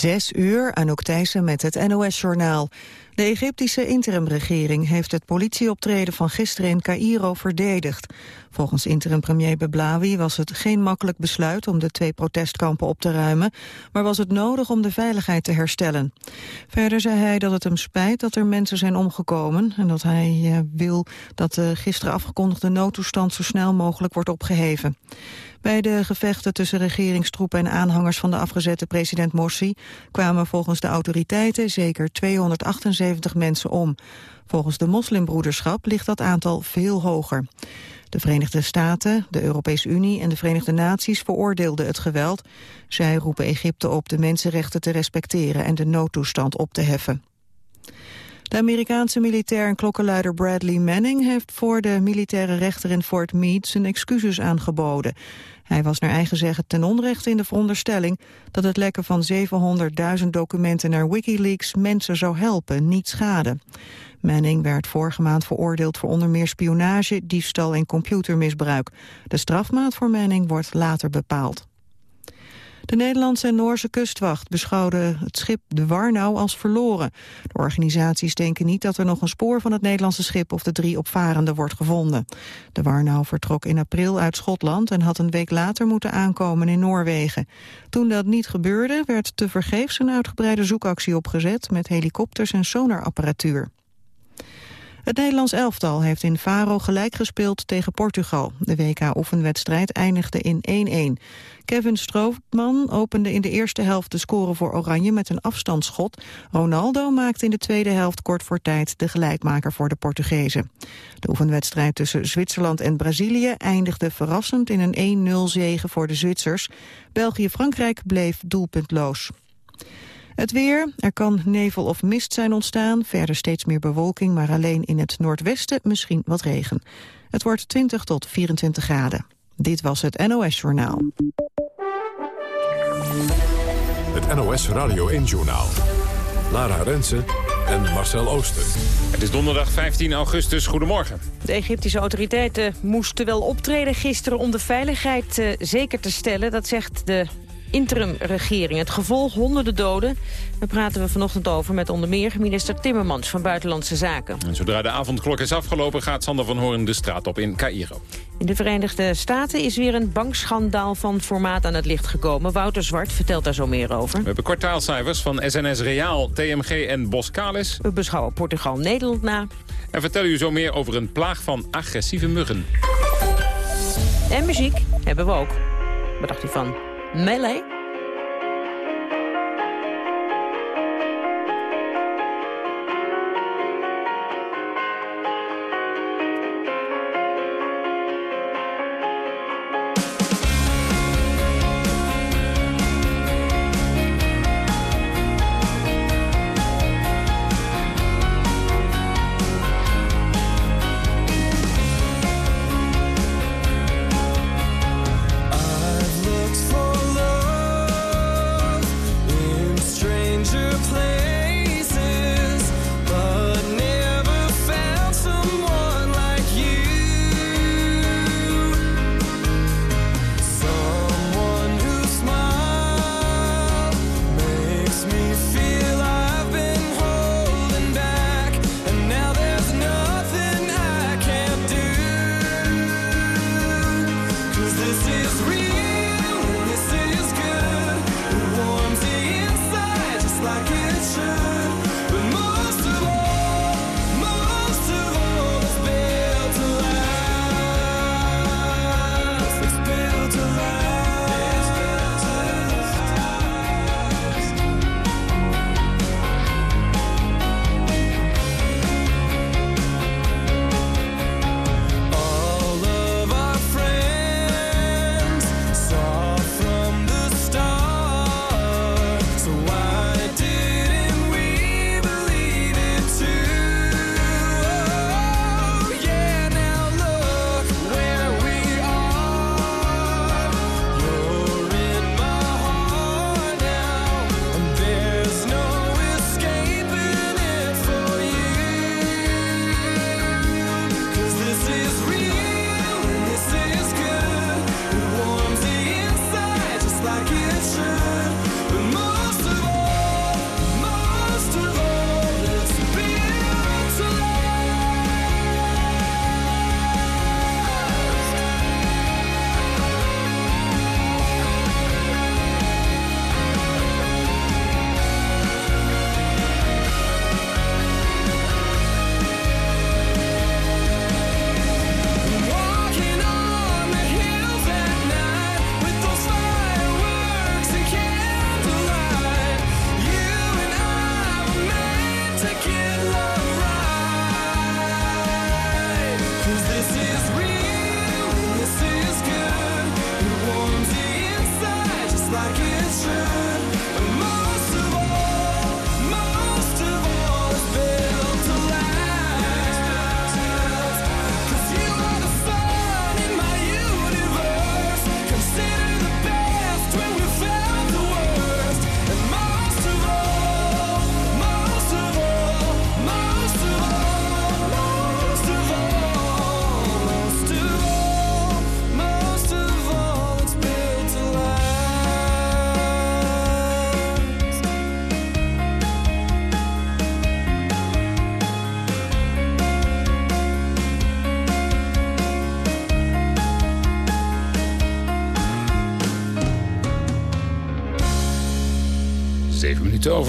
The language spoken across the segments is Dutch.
Zes uur, Anouk Thijssen met het NOS-journaal. De Egyptische interimregering heeft het politieoptreden van gisteren in Cairo verdedigd. Volgens interim-premier Beblawi was het geen makkelijk besluit om de twee protestkampen op te ruimen, maar was het nodig om de veiligheid te herstellen. Verder zei hij dat het hem spijt dat er mensen zijn omgekomen en dat hij eh, wil dat de gisteren afgekondigde noodtoestand zo snel mogelijk wordt opgeheven. Bij de gevechten tussen regeringstroepen en aanhangers van de afgezette president Morsi kwamen volgens de autoriteiten zeker 278 mensen om. Volgens de moslimbroederschap ligt dat aantal veel hoger. De Verenigde Staten, de Europese Unie en de Verenigde Naties veroordeelden het geweld. Zij roepen Egypte op de mensenrechten te respecteren en de noodtoestand op te heffen. De Amerikaanse militair en klokkenluider Bradley Manning heeft voor de militaire rechter in Fort Meade zijn excuses aangeboden. Hij was naar eigen zeggen ten onrechte in de veronderstelling dat het lekken van 700.000 documenten naar Wikileaks mensen zou helpen, niet schaden. Manning werd vorige maand veroordeeld voor onder meer spionage, diefstal en computermisbruik. De strafmaat voor Manning wordt later bepaald. De Nederlandse en Noorse kustwacht beschouwden het schip de Warnau als verloren. De organisaties denken niet dat er nog een spoor van het Nederlandse schip of de drie opvarenden wordt gevonden. De Warnau vertrok in april uit Schotland en had een week later moeten aankomen in Noorwegen. Toen dat niet gebeurde werd tevergeefs een uitgebreide zoekactie opgezet met helikopters en sonarapparatuur. Het Nederlands elftal heeft in Faro gelijk gespeeld tegen Portugal. De WK-oefenwedstrijd eindigde in 1-1. Kevin Strootman opende in de eerste helft de score voor Oranje met een afstandsschot. Ronaldo maakte in de tweede helft kort voor tijd de gelijkmaker voor de Portugezen. De oefenwedstrijd tussen Zwitserland en Brazilië eindigde verrassend in een 1-0 zege voor de Zwitsers. België-Frankrijk bleef doelpuntloos. Het weer, er kan nevel of mist zijn ontstaan. Verder steeds meer bewolking, maar alleen in het noordwesten misschien wat regen. Het wordt 20 tot 24 graden. Dit was het NOS Journaal. Het NOS Radio 1 Journaal. Lara Rensen en Marcel Ooster. Het is donderdag 15 augustus. Goedemorgen. De Egyptische autoriteiten moesten wel optreden gisteren om de veiligheid uh, zeker te stellen. Dat zegt de interimregering. Het gevolg honderden doden. Daar praten we vanochtend over met onder meer minister Timmermans van Buitenlandse Zaken. En zodra de avondklok is afgelopen gaat Sander van Hoorn de straat op in Cairo. In de Verenigde Staten is weer een bankschandaal van formaat aan het licht gekomen. Wouter Zwart vertelt daar zo meer over. We hebben kwartaalcijfers van SNS Reaal, TMG en Boskalis. We beschouwen Portugal-Nederland na. En vertellen u zo meer over een plaag van agressieve muggen. En muziek hebben we ook. Wat dacht u van Melee.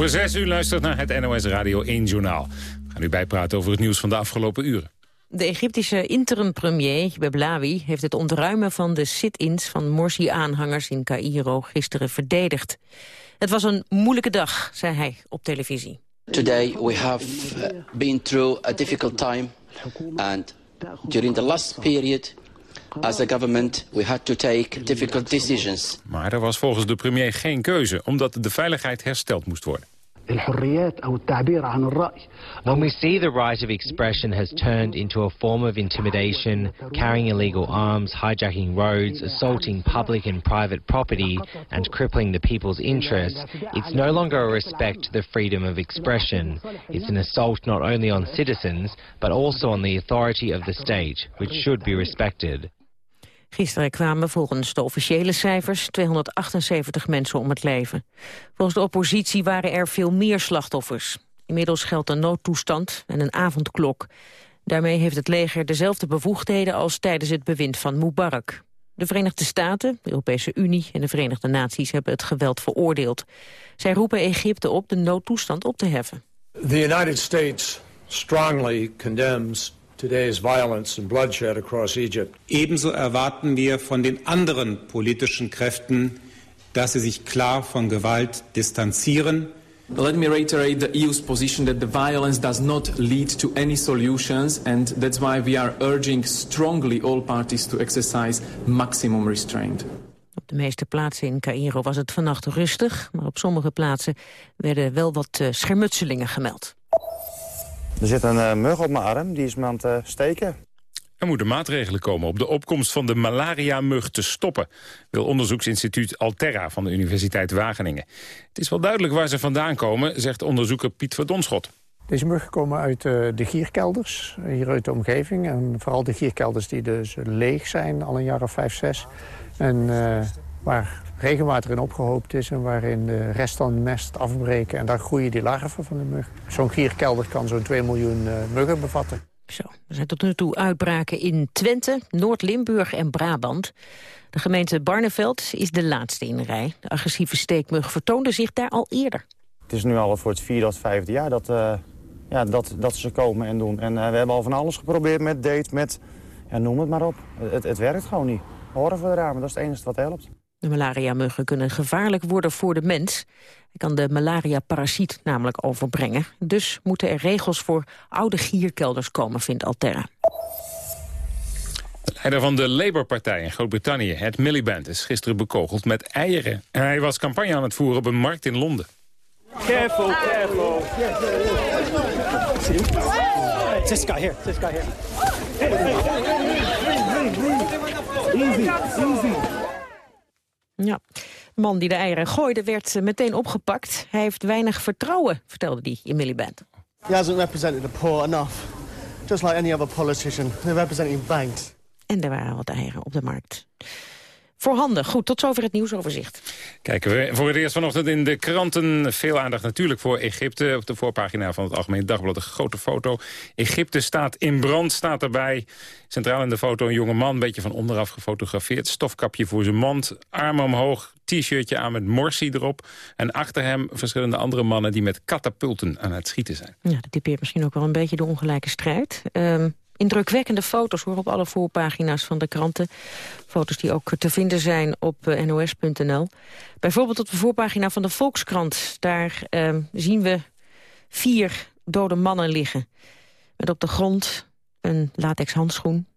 Over zes. U luistert naar het NOS Radio 1 Journaal. We gaan u bijpraten over het nieuws van de afgelopen uren. De Egyptische interim-premier Beblawi heeft het ontruimen van de sit-ins van Morsi-aanhangers in Cairo gisteren verdedigd. Het was een moeilijke dag, zei hij op televisie. Today we have uh, been through a difficult time and during the last period as a government we had to take difficult decisions. Maar er was volgens de premier geen keuze, omdat de veiligheid hersteld moest worden. When we see the right of expression has turned into a form of intimidation, carrying illegal arms, hijacking roads, assaulting public and private property, and crippling the people's interests, it's no longer a respect to the freedom of expression. It's an assault not only on citizens, but also on the authority of the state, which should be respected. Gisteren kwamen volgens de officiële cijfers 278 mensen om het leven. Volgens de oppositie waren er veel meer slachtoffers. Inmiddels geldt een noodtoestand en een avondklok. Daarmee heeft het leger dezelfde bevoegdheden als tijdens het bewind van Mubarak. De Verenigde Staten, de Europese Unie en de Verenigde Naties hebben het geweld veroordeeld. Zij roepen Egypte op de noodtoestand op te heffen. The United States strongly condemns today's violence and bloodshed across Egypt. Ebenso erwarten wir von den anderen politischen Kräften, dass sie sich klar von Gewalt distanzieren. Let me reiterate the EU's position that the violence does not lead to any solutions and that's why we are urging strongly all parties to exercise maximum restraint. Op de meeste plaatsen in Cairo was het vannacht rustig, maar op sommige plaatsen werden wel wat uh, schermutselingen gemeld. Er zit een uh, mug op mijn arm, die is me aan het uh, steken. Er moeten maatregelen komen om de opkomst van de malaria-mug te stoppen... wil onderzoeksinstituut Alterra van de Universiteit Wageningen. Het is wel duidelijk waar ze vandaan komen, zegt onderzoeker Piet Verdonschot. Deze muggen komen uit uh, de gierkelders, hier uit de omgeving. En vooral de gierkelders die dus leeg zijn, al een jaar of vijf, zes. En waar regenwater in opgehoopt is en waarin de rest van mest afbreken. En daar groeien die larven van de mug. Zo'n gierkelder kan zo'n 2 miljoen uh, muggen bevatten. Zo, er zijn tot nu toe uitbraken in Twente, Noord-Limburg en Brabant. De gemeente Barneveld is de laatste in de rij. De agressieve steekmug vertoonde zich daar al eerder. Het is nu al voor het vierde of vijfde jaar dat, uh, ja, dat, dat ze komen en doen. En uh, we hebben al van alles geprobeerd met date, met ja, noem het maar op. Het, het werkt gewoon niet. Horen we eraan, maar dat is het enige wat helpt. De malaria-muggen kunnen gevaarlijk worden voor de mens. Hij kan de malaria-parasiet namelijk overbrengen. Dus moeten er regels voor oude gierkelders komen, vindt Alterra. De leider van de Labour-partij in Groot-Brittannië, Ed Miliband, is gisteren bekogeld met eieren. En hij was campagne aan het voeren op een markt in Londen. Careful, careful. This guy here, this guy here. Easy, easy. Ja, de man die de eieren gooide werd meteen opgepakt. Hij heeft weinig vertrouwen, vertelde hij in Miliband. He hasn't represented the poor enough. Just like any other politician. They're representing banks. En er waren wat eieren op de markt. Voorhanden. Goed, tot zover het nieuwsoverzicht. Kijken we voor het eerst vanochtend in de kranten. Veel aandacht natuurlijk voor Egypte. Op de voorpagina van het Algemeen Dagblad een grote foto. Egypte staat in brand, staat erbij. Centraal in de foto een jonge man, een beetje van onderaf gefotografeerd. Stofkapje voor zijn mond, armen omhoog, t-shirtje aan met Morsi erop. En achter hem verschillende andere mannen die met katapulten aan het schieten zijn. Ja, dat typeert misschien ook wel een beetje de ongelijke strijd. Um, indrukwekkende foto's hoor, op alle voorpagina's van de kranten. Foto's die ook te vinden zijn op nos.nl. Bijvoorbeeld op de voorpagina van de Volkskrant. Daar uh, zien we vier dode mannen liggen. Met op de grond een latex handschoen,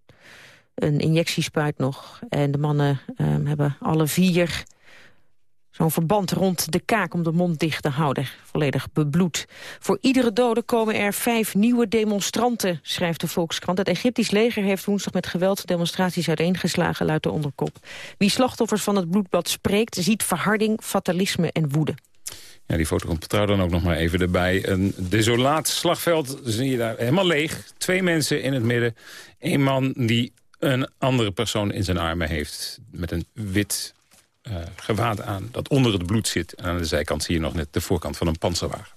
een injectiespuit nog. En de mannen uh, hebben alle vier Zo'n verband rond de kaak om de mond dicht te houden. Volledig bebloed. Voor iedere dode komen er vijf nieuwe demonstranten, schrijft de Volkskrant. Het Egyptisch leger heeft woensdag met geweld demonstraties uiteengeslagen, luidt de onderkop. Wie slachtoffers van het bloedbad spreekt, ziet verharding, fatalisme en woede. Ja, die foto komt trouw dan ook nog maar even erbij. Een desolaat slagveld, zie je daar helemaal leeg. Twee mensen in het midden. Eén man die een andere persoon in zijn armen heeft. Met een wit uh, gewaad aan dat onder het bloed zit. Aan de zijkant zie je nog net de voorkant van een panzerwagen.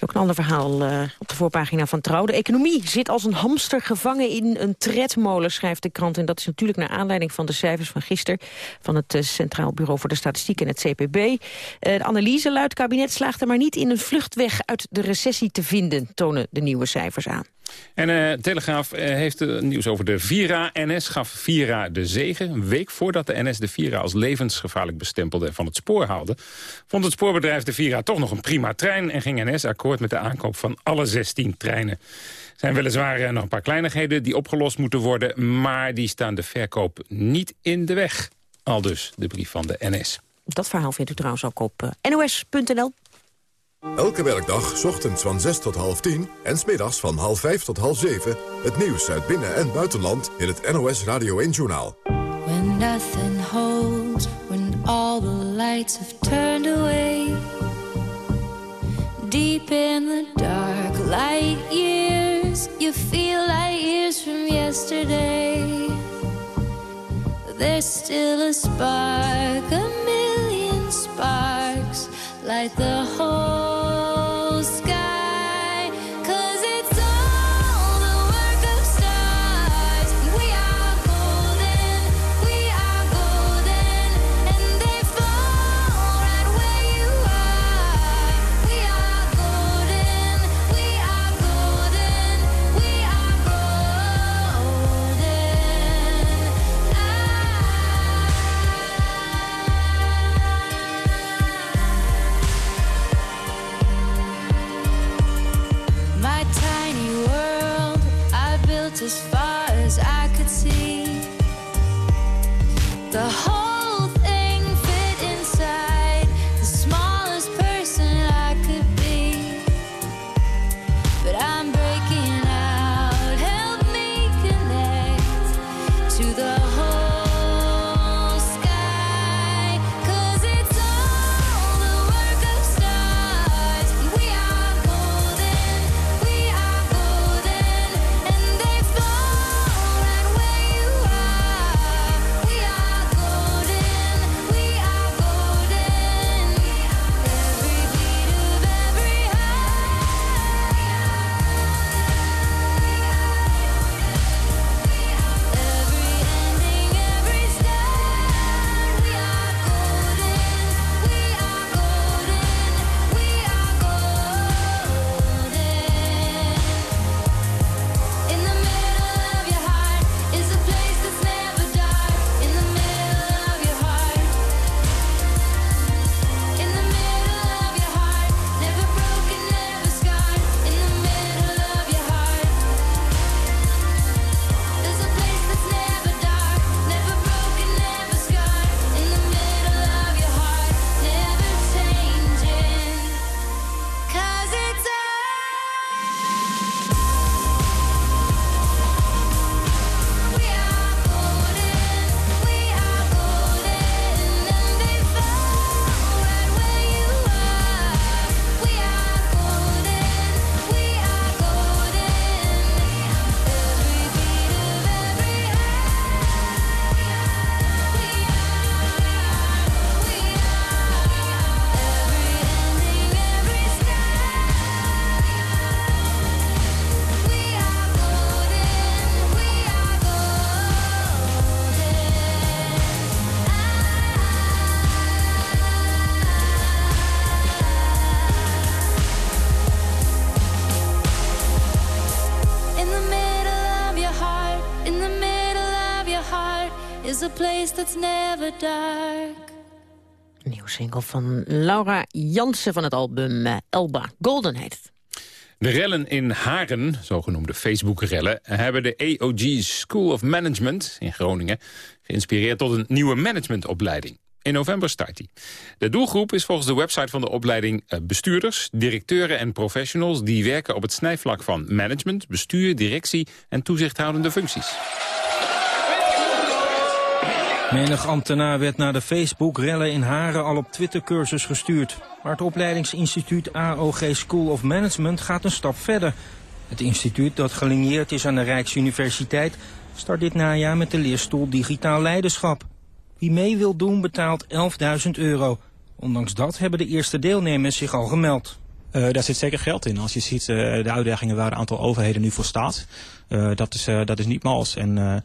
Ook een ander verhaal uh, op de voorpagina van Trouw. De economie zit als een hamster gevangen in een tredmolen, schrijft de krant. En dat is natuurlijk naar aanleiding van de cijfers van gisteren... van het uh, Centraal Bureau voor de Statistiek en het CPB. Uh, de analyse luidt, kabinet slaagt er maar niet in een vluchtweg uit de recessie te vinden... tonen de nieuwe cijfers aan. En uh, Telegraaf uh, heeft uh, nieuws over de Vira. NS gaf Vira de zegen. Een week voordat de NS de Vira als levensgevaarlijk bestempelde en van het spoor haalde... vond het spoorbedrijf de Vira toch nog een prima trein... en ging NS akkoord met de aankoop van alle 16 treinen. Er zijn weliswaar nog een paar kleinigheden die opgelost moeten worden... maar die staan de verkoop niet in de weg. Al dus de brief van de NS. Dat verhaal vindt u trouwens ook op nos.nl. Elke werkdag, ochtends van 6 tot half 10 en smiddags van half 5 tot half 7... het nieuws uit binnen- en buitenland in het NOS Radio 1-journaal. When nothing holds, when all the lights have turned away Deep in the dark, light years You feel like years from yesterday There's still a spark, a million sparks Light the whole The whole that's never dark. Nieuw single van Laura Jansen van het album eh, Elba. Golden heet het. De rellen in Haren, zogenoemde Facebook-rellen... hebben de AOG School of Management in Groningen... geïnspireerd tot een nieuwe managementopleiding. In november start die. De doelgroep is volgens de website van de opleiding eh, bestuurders, directeuren en professionals... die werken op het snijvlak van management, bestuur, directie en toezichthoudende functies. Menig ambtenaar werd naar de Facebook-rellen in Haren al op Twitter-cursus gestuurd. Maar het opleidingsinstituut AOG School of Management gaat een stap verder. Het instituut, dat gelinieerd is aan de Rijksuniversiteit... start dit najaar met de leerstoel Digitaal Leiderschap. Wie mee wil doen betaalt 11.000 euro. Ondanks dat hebben de eerste deelnemers zich al gemeld. Eh, daar zit zeker geld in. Als je ziet eh, de uitdagingen waar een aantal overheden nu voor staat, eh, dat, is, dat is niet mals. En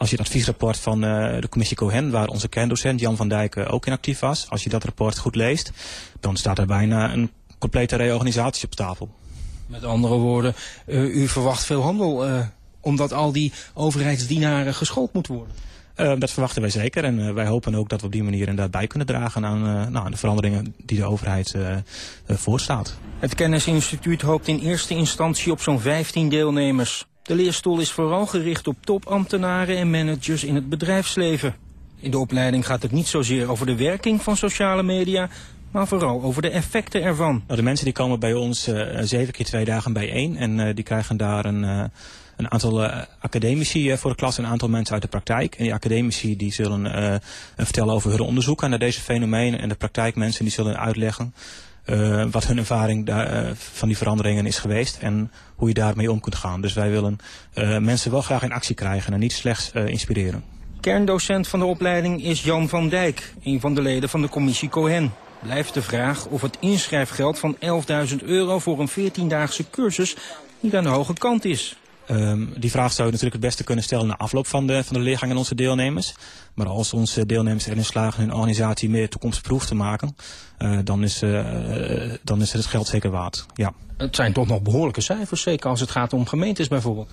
als je het adviesrapport van eh, de commissie Cohen, waar onze kerndocent Jan van Dijk eh, ook in actief was, als je dat rapport goed leest, dan staat er bijna een complete reorganisatie op tafel. Met andere woorden, eh, u verwacht veel handel, eh, omdat al die overheidsdienaren geschoold moeten worden. Dat verwachten wij zeker en eh, wij hopen ook dat we op die manier inderdaad bij kunnen dragen aan, eh, nou, aan de veranderingen die de overheid voorstaat. Het kennisinstituut hoopt in eerste instantie op zo'n 15 deelnemers. De leerstoel is vooral gericht op topambtenaren en managers in het bedrijfsleven. In de opleiding gaat het niet zozeer over de werking van sociale media, maar vooral over de effecten ervan. Nou, de mensen die komen bij ons eh, zeven keer twee dagen bijeen en eh, die krijgen daar een, eh, een aantal academici voor de klas en een aantal mensen uit de praktijk. En die academici die zullen vertellen over hun onderzoeken naar deze fenomenen en de praktijkmensen die zullen uitleggen eh, wat hun ervaring daar, eh, van die veranderingen is geweest en hoe je daarmee om kunt gaan. Dus wij willen eh, mensen wel graag in actie krijgen en niet slechts inspireren. Kerndocent van de opleiding is Jan van Dijk, een van de leden van de commissie Cohen. Blijft de vraag of het inschrijfgeld van 11.000 euro voor een 14-daagse cursus niet aan de hoge kant is. Ehm, die vraag zou je natuurlijk het beste kunnen stellen na afloop van de, van de leergang aan onze deelnemers. Maar als onze deelnemers erin slagen hun organisatie meer toekomstproef te maken, eh, dan, is, eh, eh, dan is het geld zeker waard. Ja. Het zijn toch nog behoorlijke cijfers, zeker als het gaat om gemeentes bijvoorbeeld.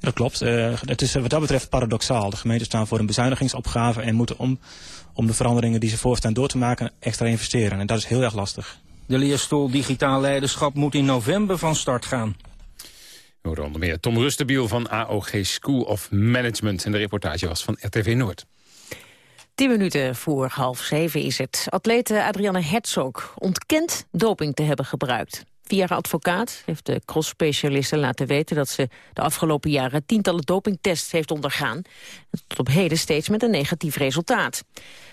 Dat klopt. Eh, het is wat dat betreft paradoxaal. De gemeenten staan voor een bezuinigingsopgave en moeten om, om de veranderingen die ze voorstaan door te maken extra investeren. En dat is heel erg lastig. De leerstoel Digitaal Leiderschap moet in november van start gaan. Onder meer Tom Rustenbiel van AOG School of Management. En de reportage was van RTV Noord. Tien minuten voor half zeven is het. Atlete Adrianne Herzog ontkent doping te hebben gebruikt. Via haar advocaat heeft de cross-specialiste laten weten... dat ze de afgelopen jaren tientallen dopingtests heeft ondergaan. Tot op heden steeds met een negatief resultaat.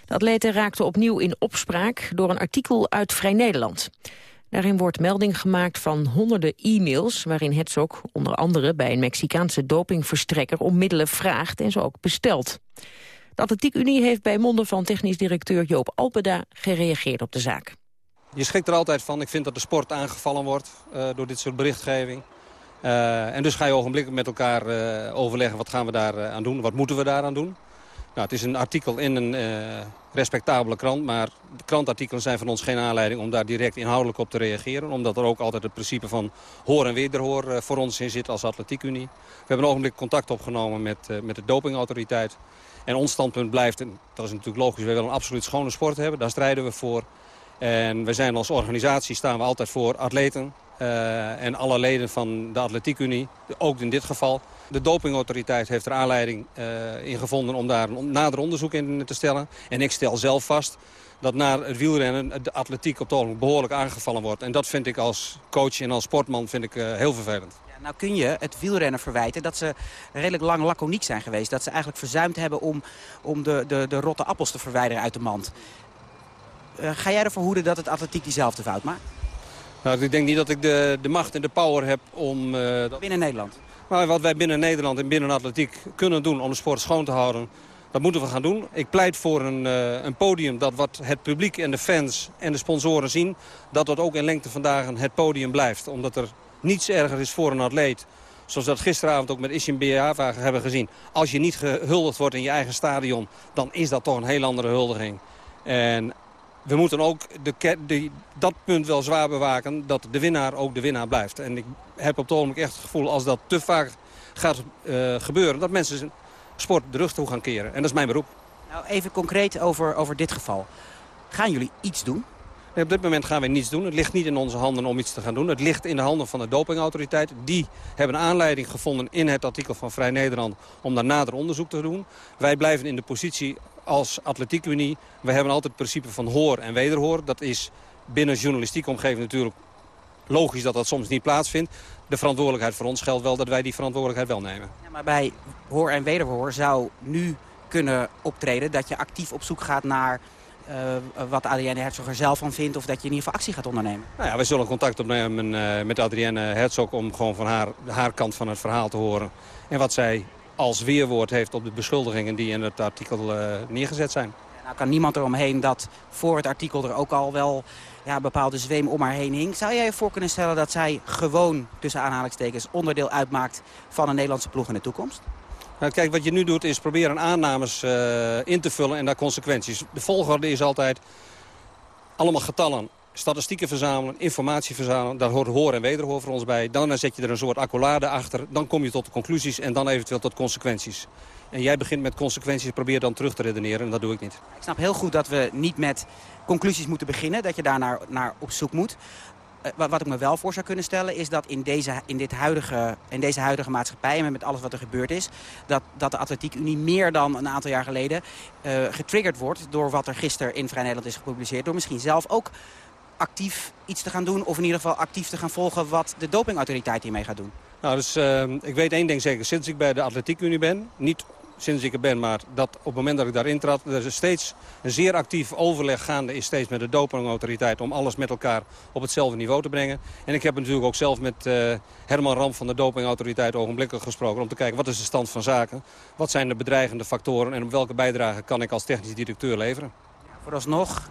De atlete raakte opnieuw in opspraak door een artikel uit Vrij Nederland. Daarin wordt melding gemaakt van honderden e-mails... waarin Herzog onder andere bij een Mexicaanse dopingverstrekker... om middelen vraagt en ze ook bestelt. De Atletiekunie heeft bij monden van technisch directeur Joop Alpeda... gereageerd op de zaak. Je schrikt er altijd van. Ik vind dat de sport aangevallen wordt eh, door dit soort berichtgeving. Eh, en dus ga je ogenblikkelijk met elkaar eh, overleggen wat gaan we daar aan doen. Wat moeten we daaraan doen. Nou, het is een artikel in een respectabele krant. Maar de krantartikelen zijn van ons geen aanleiding om daar direct inhoudelijk op te reageren. Omdat er ook altijd het principe van hoor en wederhoor voor ons in zit als atletiekunie. We hebben een ogenblik contact opgenomen met, met de dopingautoriteit. En ons standpunt blijft, en dat is natuurlijk logisch, we willen een absoluut schone sport hebben. Daar strijden we voor. En we zijn als organisatie staan we altijd voor atleten eh, en alle leden van de Atletiekunie, ook in dit geval. De dopingautoriteit heeft er aanleiding uh, in gevonden om daar een nader onderzoek in te stellen. En ik stel zelf vast dat na het wielrennen de atletiek op het behoorlijk aangevallen wordt. En dat vind ik als coach en als sportman vind ik, uh, heel vervelend. Nou kun je het wielrennen verwijten dat ze redelijk lang laconiek zijn geweest. Dat ze eigenlijk verzuimd hebben om, om de, de, de rotte appels te verwijderen uit de mand. Uh, ga jij ervoor hoeden dat het atletiek diezelfde fout maakt? Nou, ik denk niet dat ik de, de macht en de power heb om... Uh, dat... Binnen Nederland? Maar wat wij binnen Nederland en binnen atletiek kunnen doen om de sport schoon te houden... dat moeten we gaan doen. Ik pleit voor een, uh, een podium dat wat het publiek en de fans en de sponsoren zien... dat dat ook in lengte van dagen het podium blijft. Omdat er niets erger is voor een atleet zoals we dat gisteravond ook met Ishim Beava hebben gezien. Als je niet gehuldigd wordt in je eigen stadion, dan is dat toch een heel andere huldiging. En we moeten ook de, dat punt wel zwaar bewaken, dat de winnaar ook de winnaar blijft. En ik heb op het ogenblik echt het gevoel, als dat te vaak gaat uh, gebeuren, dat mensen sport de rug toe gaan keren. En dat is mijn beroep. Nou, even concreet over, over dit geval. Gaan jullie iets doen? Op dit moment gaan we niets doen. Het ligt niet in onze handen om iets te gaan doen. Het ligt in de handen van de dopingautoriteit. Die hebben aanleiding gevonden in het artikel van Vrij Nederland om daar nader onderzoek te doen. Wij blijven in de positie als atletiekunie. We hebben altijd het principe van hoor en wederhoor. Dat is binnen journalistieke omgeving natuurlijk logisch dat dat soms niet plaatsvindt. De verantwoordelijkheid voor ons geldt wel dat wij die verantwoordelijkheid wel nemen. Ja, maar bij hoor en wederhoor zou nu kunnen optreden dat je actief op zoek gaat naar wat Adrienne Herzog er zelf van vindt... of dat je in ieder geval actie gaat ondernemen? Nou ja, we zullen contact opnemen uh, met Adrienne Herzog... om gewoon van haar, haar kant van het verhaal te horen. En wat zij als weerwoord heeft op de beschuldigingen die in het artikel uh, neergezet zijn. Nou kan niemand eromheen dat voor het artikel er ook al wel ja, bepaalde zweem om haar heen hing. Zou jij je voor kunnen stellen dat zij gewoon, tussen aanhalingstekens, onderdeel uitmaakt van een Nederlandse ploeg in de toekomst? Nou, kijk, wat je nu doet is proberen aannames eh, in te vullen en daar consequenties. De volgorde is altijd allemaal getallen. Statistieken verzamelen, informatie verzamelen. Daar hoort hoor en wederhoor voor ons bij. Dan zet je er een soort accolade achter. Dan kom je tot de conclusies en dan eventueel tot consequenties. En jij begint met consequenties, probeer dan terug te redeneren. En dat doe ik niet. Ik snap heel goed dat we niet met conclusies moeten beginnen. Dat je daar naar, naar op zoek moet. Eh, wa- wat ik me wel voor zou kunnen stellen is dat in deze, in dit huidige, in deze huidige maatschappij... en met alles wat er gebeurd is... dat, dat de Atletiek Unie meer dan een aantal jaar geleden... eh, getriggerd wordt door wat er gisteren in Vrij Nederland is gepubliceerd. Door misschien zelf ook actief iets te gaan doen... of in ieder geval actief te gaan volgen wat de dopingautoriteit hiermee gaat doen. Nou, dus eh, ik weet één ding zeker. Sinds ik bij de Atletiek Unie ben, niet sinds ik er ben, maar dat op het moment dat ik daarin trad... er is steeds een zeer actief overleg gaande is steeds met de dopingautoriteit... om alles met elkaar op hetzelfde niveau te brengen. En ik heb natuurlijk ook zelf met eh, Herman Ram van de dopingautoriteit ogenblikkelijk gesproken... om te kijken wat is de stand van zaken, wat zijn de bedreigende factoren... en op welke bijdrage kan ik als technisch directeur leveren. Vooralsnog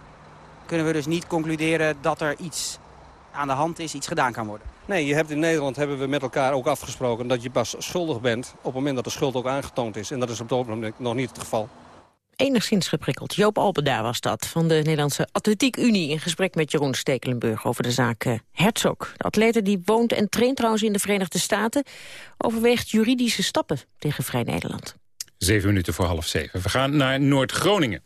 kunnen we dus niet concluderen dat er iets aan de hand is, iets gedaan kan worden. Nee, je hebt in Nederland hebben we met elkaar ook afgesproken dat je pas schuldig bent op het moment dat de schuld ook aangetoond is. En dat is op het ogenblik nog niet het geval. Enigszins geprikkeld. Joop Alpenda was dat, van de Nederlandse Atletiek Unie... in gesprek met Jeroen Stekelenburg over de zaak eh, Herzog. De atlete die woont en traint trouwens in de Verenigde Staten... overweegt juridische stappen tegen Vrij Nederland. Zeven minuten voor half zeven. We gaan naar Noord-Groningen.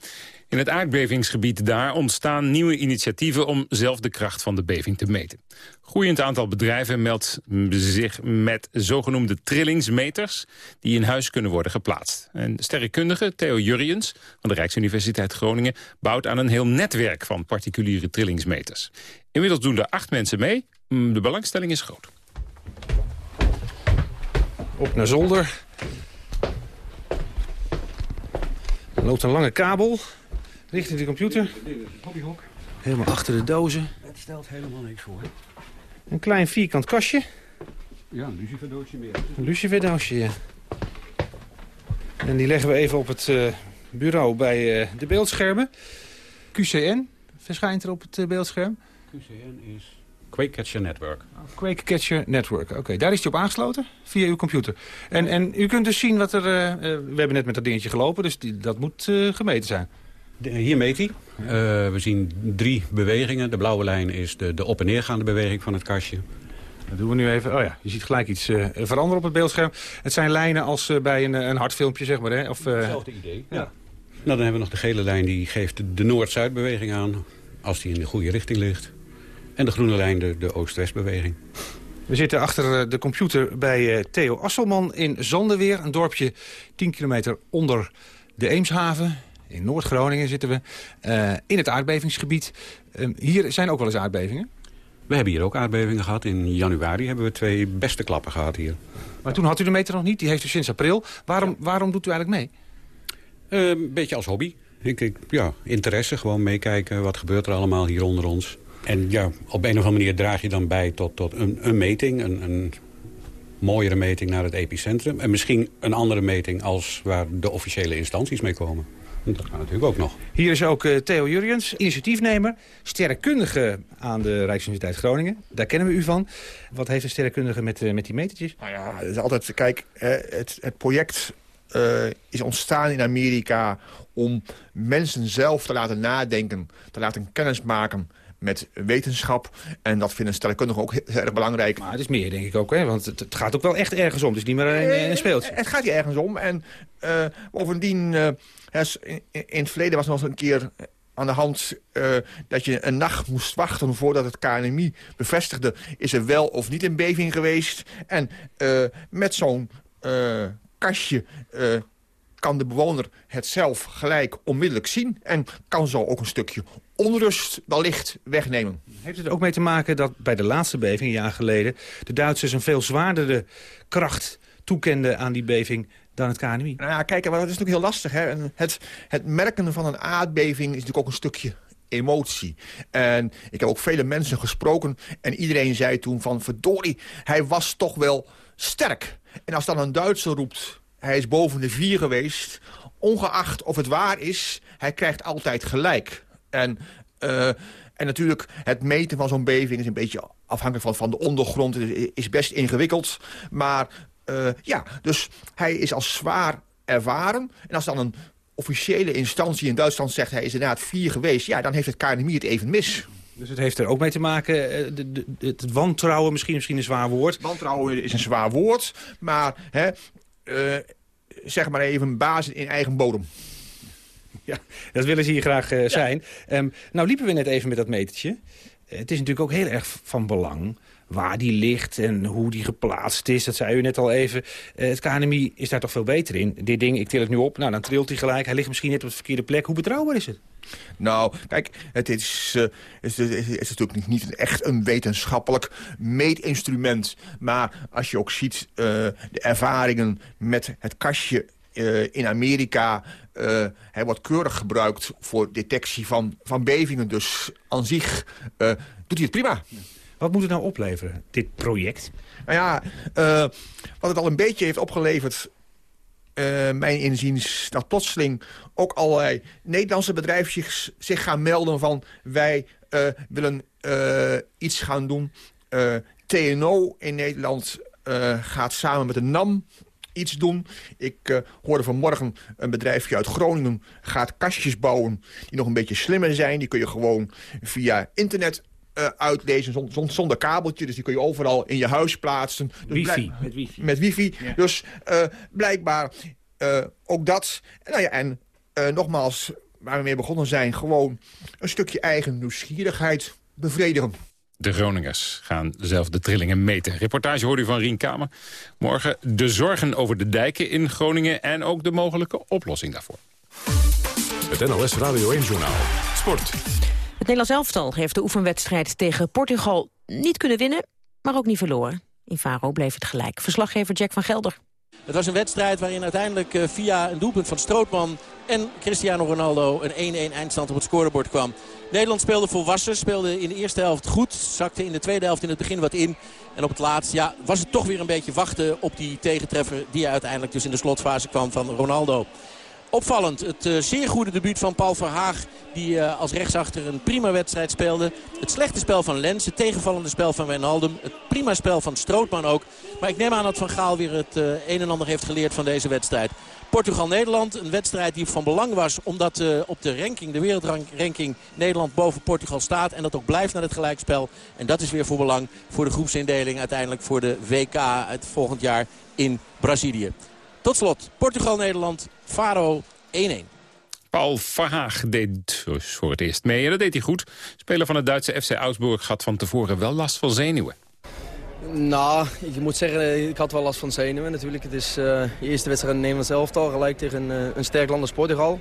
In het aardbevingsgebied daar ontstaan nieuwe initiatieven... om zelf de kracht van de beving te meten. Groeiend aantal bedrijven meldt zich met zogenoemde trillingsmeters... die in huis kunnen worden geplaatst. En sterrenkundige Theo Jurriens van de Rijksuniversiteit Groningen... bouwt aan een heel netwerk van particuliere trillingsmeters. Inmiddels doen er acht mensen mee. Mm, De belangstelling is groot. Op naar zolder. Er loopt een lange kabel richting de computer. Hobbyhok. Helemaal achter de dozen. Het stelt helemaal niks voor. Een klein vierkant kastje. Ja, een luciferdoosje meer. Een luciferdoosje, ja. En die leggen we even op het eh, bureau bij eh, de beeldschermen. QCN verschijnt er op het eh, beeldscherm. QCN is Quakecatcher Network. Quake Catcher Network. Oké, daar is hij op aangesloten via uw computer. En, en u kunt dus zien wat er... we hebben net met dat dingetje gelopen, dus die, dat moet eh, gemeten zijn. Hier meet hij. Eh, we zien drie bewegingen. De blauwe lijn is de, de op- en neergaande beweging van het kastje. Dat doen we nu even. Oh ja, je ziet gelijk iets eh, veranderen op het beeldscherm. Het zijn lijnen als eh, bij een, een hartfilmpje, zeg maar. Hè? Of, eh, Hetzelfde idee. Ja. Nou, dan hebben we nog de gele lijn die geeft de Noord-Zuid-beweging aan. Als die in de goede richting ligt. En de groene lijn de, de Oost-West-beweging. We zitten achter de computer bij eh, Theo Asselman in Zanderweer. Een dorpje 10 kilometer onder de Eemshaven. In Noord-Groningen zitten we. eh, in het aardbevingsgebied. Eh, hier zijn ook wel eens aardbevingen. We hebben hier ook aardbevingen gehad. In januari hebben we twee beste klappen gehad hier. Maar toen had u de meter nog niet. Die heeft u sinds april. Waarom, waarom doet u eigenlijk mee? Eh, een beetje als hobby. Ik, ik, ja, interesse, gewoon meekijken. Wat gebeurt er allemaal hier onder ons? En ja, op een of andere manier draag je dan bij tot, tot een, een meting. Een, een mooiere meting naar het epicentrum. En misschien een andere meting als waar de officiële instanties mee komen. Dat kan natuurlijk ook nog. Hier is ook eh, Theo Jurriens, initiatiefnemer, sterrenkundige aan de Rijksuniversiteit Groningen. Daar kennen we u van. Wat heeft een sterrenkundige met, eh, met die metertjes? Nou ja, het is altijd, kijk, hè, het, het project eh, is ontstaan in Amerika om mensen zelf te laten nadenken, te laten kennismaken met wetenschap. En dat vinden sterrenkundigen ook heel erg belangrijk. Maar het is meer, denk ik ook, hè? want het, het gaat ook wel echt ergens om. Het is niet meer een, een speeltje. Het gaat hier ergens om. En eh, bovendien, eh, in, het verleden was nog een keer aan de hand eh, dat je een nacht moest wachten voordat het KNMI bevestigde... is er wel of niet een beving geweest. En eh, met zo'n eh, kastje eh, kan de bewoner het zelf gelijk onmiddellijk zien... en kan zo ook een stukje onrust wellicht wegnemen. Heeft het ook mee te maken dat bij de laatste beving, een jaar geleden... de Duitsers een veel zwaardere kracht toekenden aan die beving dan het KNMI? Nou ja, kijk, maar dat is natuurlijk heel lastig. Hè? En Het, het merken van een aardbeving is natuurlijk ook een stukje emotie. En ik heb ook vele mensen gesproken en iedereen zei toen van... verdorie, hij was toch wel sterk. En als dan een Duitser roept, hij is boven de vier geweest... ongeacht of het waar is, hij krijgt altijd gelijk. En, eh, en natuurlijk, het meten van zo'n beving is een beetje afhankelijk van, de ondergrond. Is best ingewikkeld. Maar eh, ja, dus hij is als zwaar ervaren. En als dan een officiële instantie in Duitsland zegt... hij is inderdaad vier geweest, ja, dan heeft het KNMI het even mis. Dus het heeft er ook mee te maken, eh, het wantrouwen misschien, misschien een zwaar woord. Wantrouwen is een zwaar woord, maar hè, eh, zeg maar even basis in eigen bodem. Ja, dat willen ze hier graag zijn. Ehm, nou liepen we net even met dat metertje. Het is natuurlijk ook heel erg van belang waar die ligt en hoe die geplaatst is. Dat zei u net al even. Eh, het KNMI is daar toch veel beter in. Dit ding, ik til het nu op, nou dan trilt hij gelijk. Hij ligt misschien net op de verkeerde plek. Hoe betrouwbaar is het? Nou, kijk, het is, eh, is, is, is natuurlijk niet, echt een wetenschappelijk meetinstrument. Maar als je ook ziet eh, de ervaringen met het kastje in Amerika... hij wordt keurig gebruikt voor detectie van, van bevingen. Dus aan zich doet hij het prima. Wat moet het nou opleveren, dit project? Nou ja, eh, wat het al een beetje heeft opgeleverd... eh, mijn inziens dat plotseling ook allerlei Nederlandse bedrijfjes zich gaan melden van... wij eh, willen iets gaan doen. TNO in Nederland gaat samen met de NAM iets doen. Ik hoorde vanmorgen een bedrijfje uit Groningen gaat kastjes bouwen... die nog een beetje slimmer zijn. Die kun je gewoon via internet eh, uitlezen zon- zon- zonder kabeltje. Dus die kun je overal in je huis plaatsen. Dus Wifi, blijk- met wifi. Met wifi. Dus eh, blijkbaar eh, ook dat. En, nou ja, en eh, nogmaals, waar we mee begonnen zijn... gewoon een stukje eigen nieuwsgierigheid bevredigen. De Groningers gaan zelf de trillingen meten. Reportage hoorde u van Rien Kamer. Morgen de zorgen over de dijken in Groningen... en ook de mogelijke oplossing daarvoor. Het NLS Radio 1-journaal. Sport. Het Nederlands elftal heeft de oefenwedstrijd tegen Portugal niet kunnen winnen, maar ook niet verloren. In Faro bleef het gelijk. Verslaggever Jack van Gelder. Het was een wedstrijd waarin uiteindelijk eh, via een doelpunt van Strootman en Cristiano Ronaldo een 1-1 eindstand op het scorebord kwam. Nederland speelde volwassen, speelde in de eerste helft goed. Zakte in de tweede helft in het begin wat in. En op het laatst ja, was het toch weer een beetje wachten op die tegentreffer... die uiteindelijk dus in de slotfase kwam van Ronaldo. Opvallend, het eh, zeer goede debuut van Paul Verhaag... die eh, als rechtsachter een prima wedstrijd speelde. Het slechte spel van Lens, het tegenvallende spel van Wijnaldum. Het prima spel van Strootman ook. Maar ik neem aan dat Van Gaal weer het eh, een en ander heeft geleerd van deze wedstrijd. Portugal-Nederland, een wedstrijd die van belang was... omdat op de ranking, de wereldranking Nederland boven Portugal staat... en dat ook blijft naar het gelijkspel. En dat is weer voor belang voor de groepsindeling... uiteindelijk voor de WK het volgend jaar in Brazilië. Tot slot, Portugal-Nederland, Faro 1-1. Paul Verhaag deed dus voor het eerst mee en dat deed hij goed. Speler van het Duitse FC Augsburg had van tevoren wel last van zenuwen. Nou, ik moet zeggen, ik had wel last van zenuwen natuurlijk. Het is eh de eerste wedstrijd in het Nederlands elftal, gelijk tegen een, eh, een sterk land als Portugal.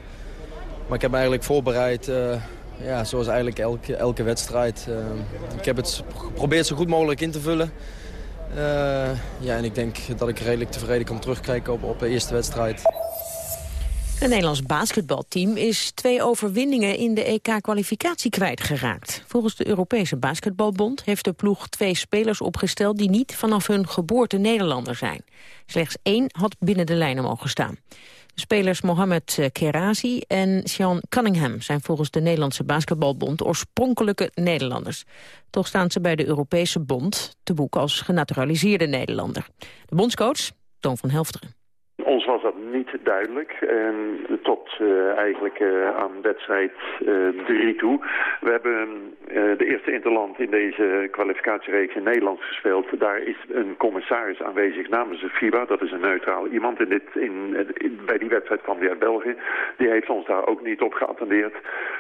Maar ik heb me eigenlijk voorbereid, eh, ja, zoals eigenlijk elke, elke wedstrijd. Eh, ik heb het geprobeerd zo goed mogelijk in te vullen. Eh, ja, en ik denk dat ik redelijk tevreden kan terugkijken op, op de eerste wedstrijd. Het Nederlands basketbalteam is twee overwinningen in de EK-kwalificatie kwijtgeraakt. Volgens de Europese Basketbalbond heeft de ploeg twee spelers opgesteld die niet vanaf hun geboorte Nederlander zijn. Slechts één had binnen de lijnen mogen staan. De spelers Mohamed Kerazi en Sean Cunningham zijn volgens de Nederlandse Basketbalbond oorspronkelijke Nederlanders. Toch staan ze bij de Europese bond te boek als genaturaliseerde Nederlander. De bondscoach, Toon van Helfteren. Was dat niet duidelijk. En tot eh, eigenlijk eh, aan wedstrijd eh, drie toe. We hebben eh, de eerste interland in deze kwalificatiereeks in Nederland gespeeld. Daar is een commissaris aanwezig namens de FIBA. Dat is een neutraal iemand. In dit, in, in- bij die wedstrijd kwam hij uit België. Die heeft ons daar ook niet op geattendeerd.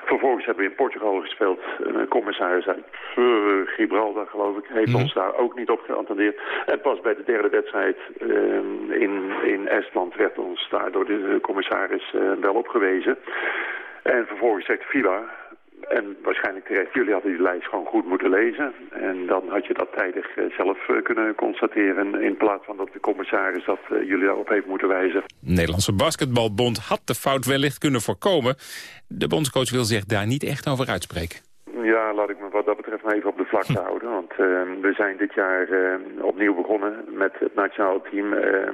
Vervolgens hebben we in Portugal gespeeld. Een commissaris uit eh, Gibraltar, geloof ik, heeft ons daar ook niet op geattendeerd. En pas bij de derde wedstrijd eh, in, in Estland werd ons daar door de commissaris eh, wel op gewezen. En vervolgens zegt FIBA, en waarschijnlijk terecht, jullie hadden die lijst gewoon goed moeten lezen. En dan had je dat tijdig eh, zelf eh, kunnen constateren... in plaats van dat de commissaris dat jullie daarop heeft moeten wijzen. De Nederlandse Basketbalbond had de fout wellicht kunnen voorkomen. De bondscoach wil zich daar niet echt over uitspreken. Ja, laat ik me wat dat betreft maar even op de vlakte houden. Want eh, we zijn dit jaar eh, opnieuw begonnen met het nationale team. Eh,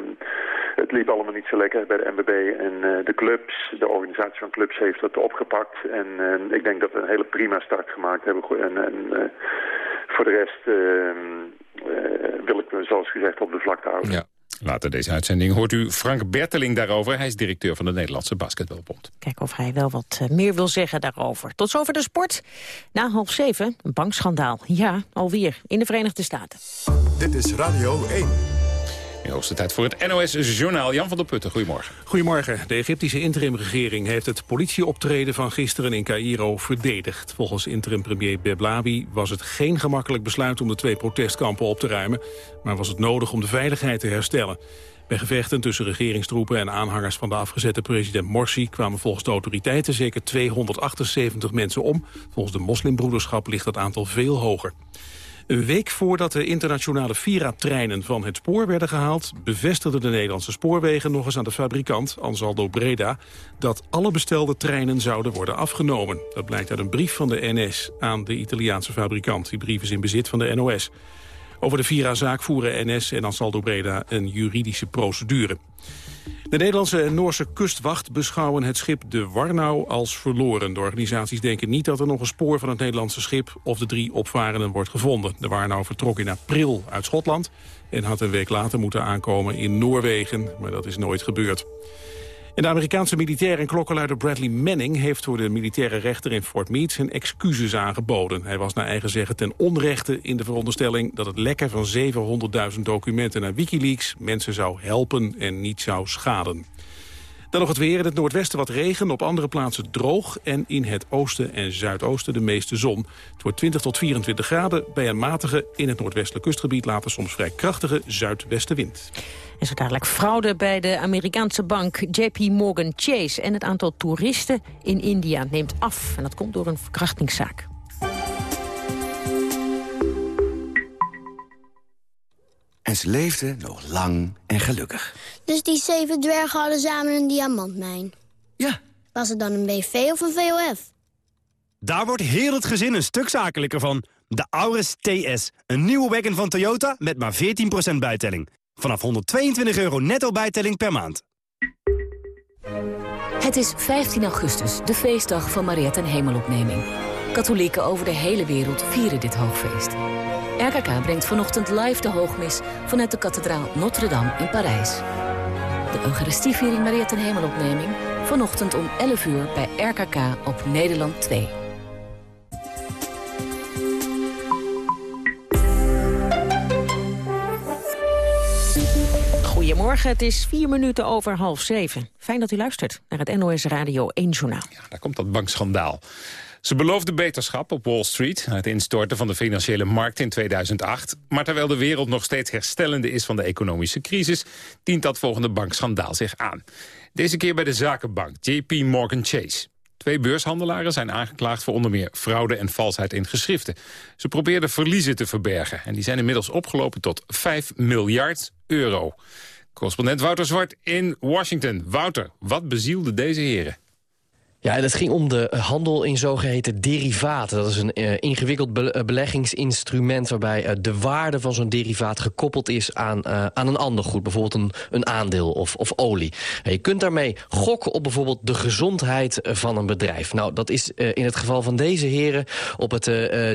het liep allemaal niet zo lekker bij de MBB. En eh, de clubs, de organisatie van clubs heeft dat opgepakt. En ik denk dat we een hele prima start gemaakt hebben. En, en eh, voor de rest ehm, eh, wil ik me zoals gezegd op de vlakte houden. Ja. Later deze uitzending hoort u Frank Berteling daarover. Hij is directeur van de Nederlandse Basketbalbond. Kijken of hij wel wat eh, meer wil zeggen daarover. Tot zover de sport. Na half zeven, een bankschandaal. Ja, alweer, in de Verenigde Staten. Dit is Radio 1. De hoogste tijd voor het NOS-journaal. Jan van der Putten, goedemorgen. Goedemorgen. De Egyptische interimregering heeft het politieoptreden van gisteren in Cairo verdedigd. Volgens interim-premier Beblawi was het geen gemakkelijk besluit om de twee protestkampen op te ruimen, maar was het nodig om de veiligheid te herstellen. Bij gevechten tussen regeringstroepen en aanhangers van de afgezette president Morsi kwamen volgens de autoriteiten zeker 278 mensen om. Volgens de moslimbroederschap ligt dat aantal veel hoger. Een week voordat de internationale Vira-treinen van het spoor werden gehaald... bevestigden de Nederlandse spoorwegen nog eens aan de fabrikant, Ansaldo Breda... dat alle bestelde treinen zouden worden afgenomen. Dat blijkt uit een brief van de NS aan de Italiaanse fabrikant. Die brief is in bezit van de NOS. Over de Vira-zaak voeren NS en Ansaldo Breda een juridische procedure. De Nederlandse en Noorse kustwacht beschouwen het schip de Warnau als verloren. De organisaties denken niet dat er nog een spoor van het Nederlandse schip of de drie opvarenden wordt gevonden. De Warnau vertrok in april uit Schotland en had een week later moeten aankomen in Noorwegen, maar dat is nooit gebeurd. De Amerikaanse militair en klokkenluider Bradley Manning... heeft voor de militaire rechter in Fort Meade zijn excuses aangeboden. Hij was naar eigen zeggen ten onrechte in de veronderstelling... dat het lekken van 700.000 documenten naar Wikileaks... mensen zou helpen en niet zou schaden. Dan nog het weer. In het noordwesten wat regen, op andere plaatsen droog... en in het oosten en zuidoosten de meeste zon. Het wordt 20 tot 24 graden bij een matige... in het noordwestelijk kustgebied later soms vrij krachtige zuidwestenwind. En zo dadelijk fraude bij de Amerikaanse bank JP Morgan Chase. En het aantal toeristen in India neemt af. En dat komt door een verkrachtingszaak. En ze leefden nog lang en gelukkig. Dus die zeven dwergen hadden samen een diamantmijn? Ja. Was het dan een BV of een VOF? Daar wordt heel het gezin een stuk zakelijker van. De Auris TS, een nieuwe wagon van Toyota met maar 14% bijtelling. Vanaf 122 euro netto bijtelling per maand. Het is 15 augustus, de feestdag van Mariette en Hemelopneming. Katholieken over de hele wereld vieren dit hoogfeest. RKK brengt vanochtend live de hoogmis vanuit de kathedraal Notre-Dame in Parijs. De Eucharistieviering Mariette en Hemelopneming vanochtend om 11 uur bij RKK op Nederland 2. Goedemorgen, het is vier minuten over half zeven. Fijn dat u luistert naar het NOS Radio 1 Journaal. Daar komt dat bankschandaal. Ze beloofde beterschap op Wall Street... na het instorten van de financiële markt in 2008. Maar terwijl de wereld nog steeds herstellende is van de economische crisis... dient dat volgende bankschandaal zich aan. Deze keer bij de zakenbank JP Morgan Chase. Twee beurshandelaren zijn aangeklaagd voor onder meer fraude en valsheid in geschriften. Ze probeerden verliezen te verbergen en die zijn inmiddels opgelopen tot 5 miljard euro. Correspondent Wouter Zwart in Washington. Wouter, wat bezielde deze heren? Ja, het ging om de handel in zogeheten derivaten. Dat is een uh, ingewikkeld be uh, beleggingsinstrument... waarbij uh, de waarde van zo'n derivaat gekoppeld is aan, aan een ander goed. Bijvoorbeeld een, een aandeel of, of olie. Je kunt daarmee gokken op bijvoorbeeld de gezondheid van een bedrijf. Nou, dat is in het geval van deze heren... op het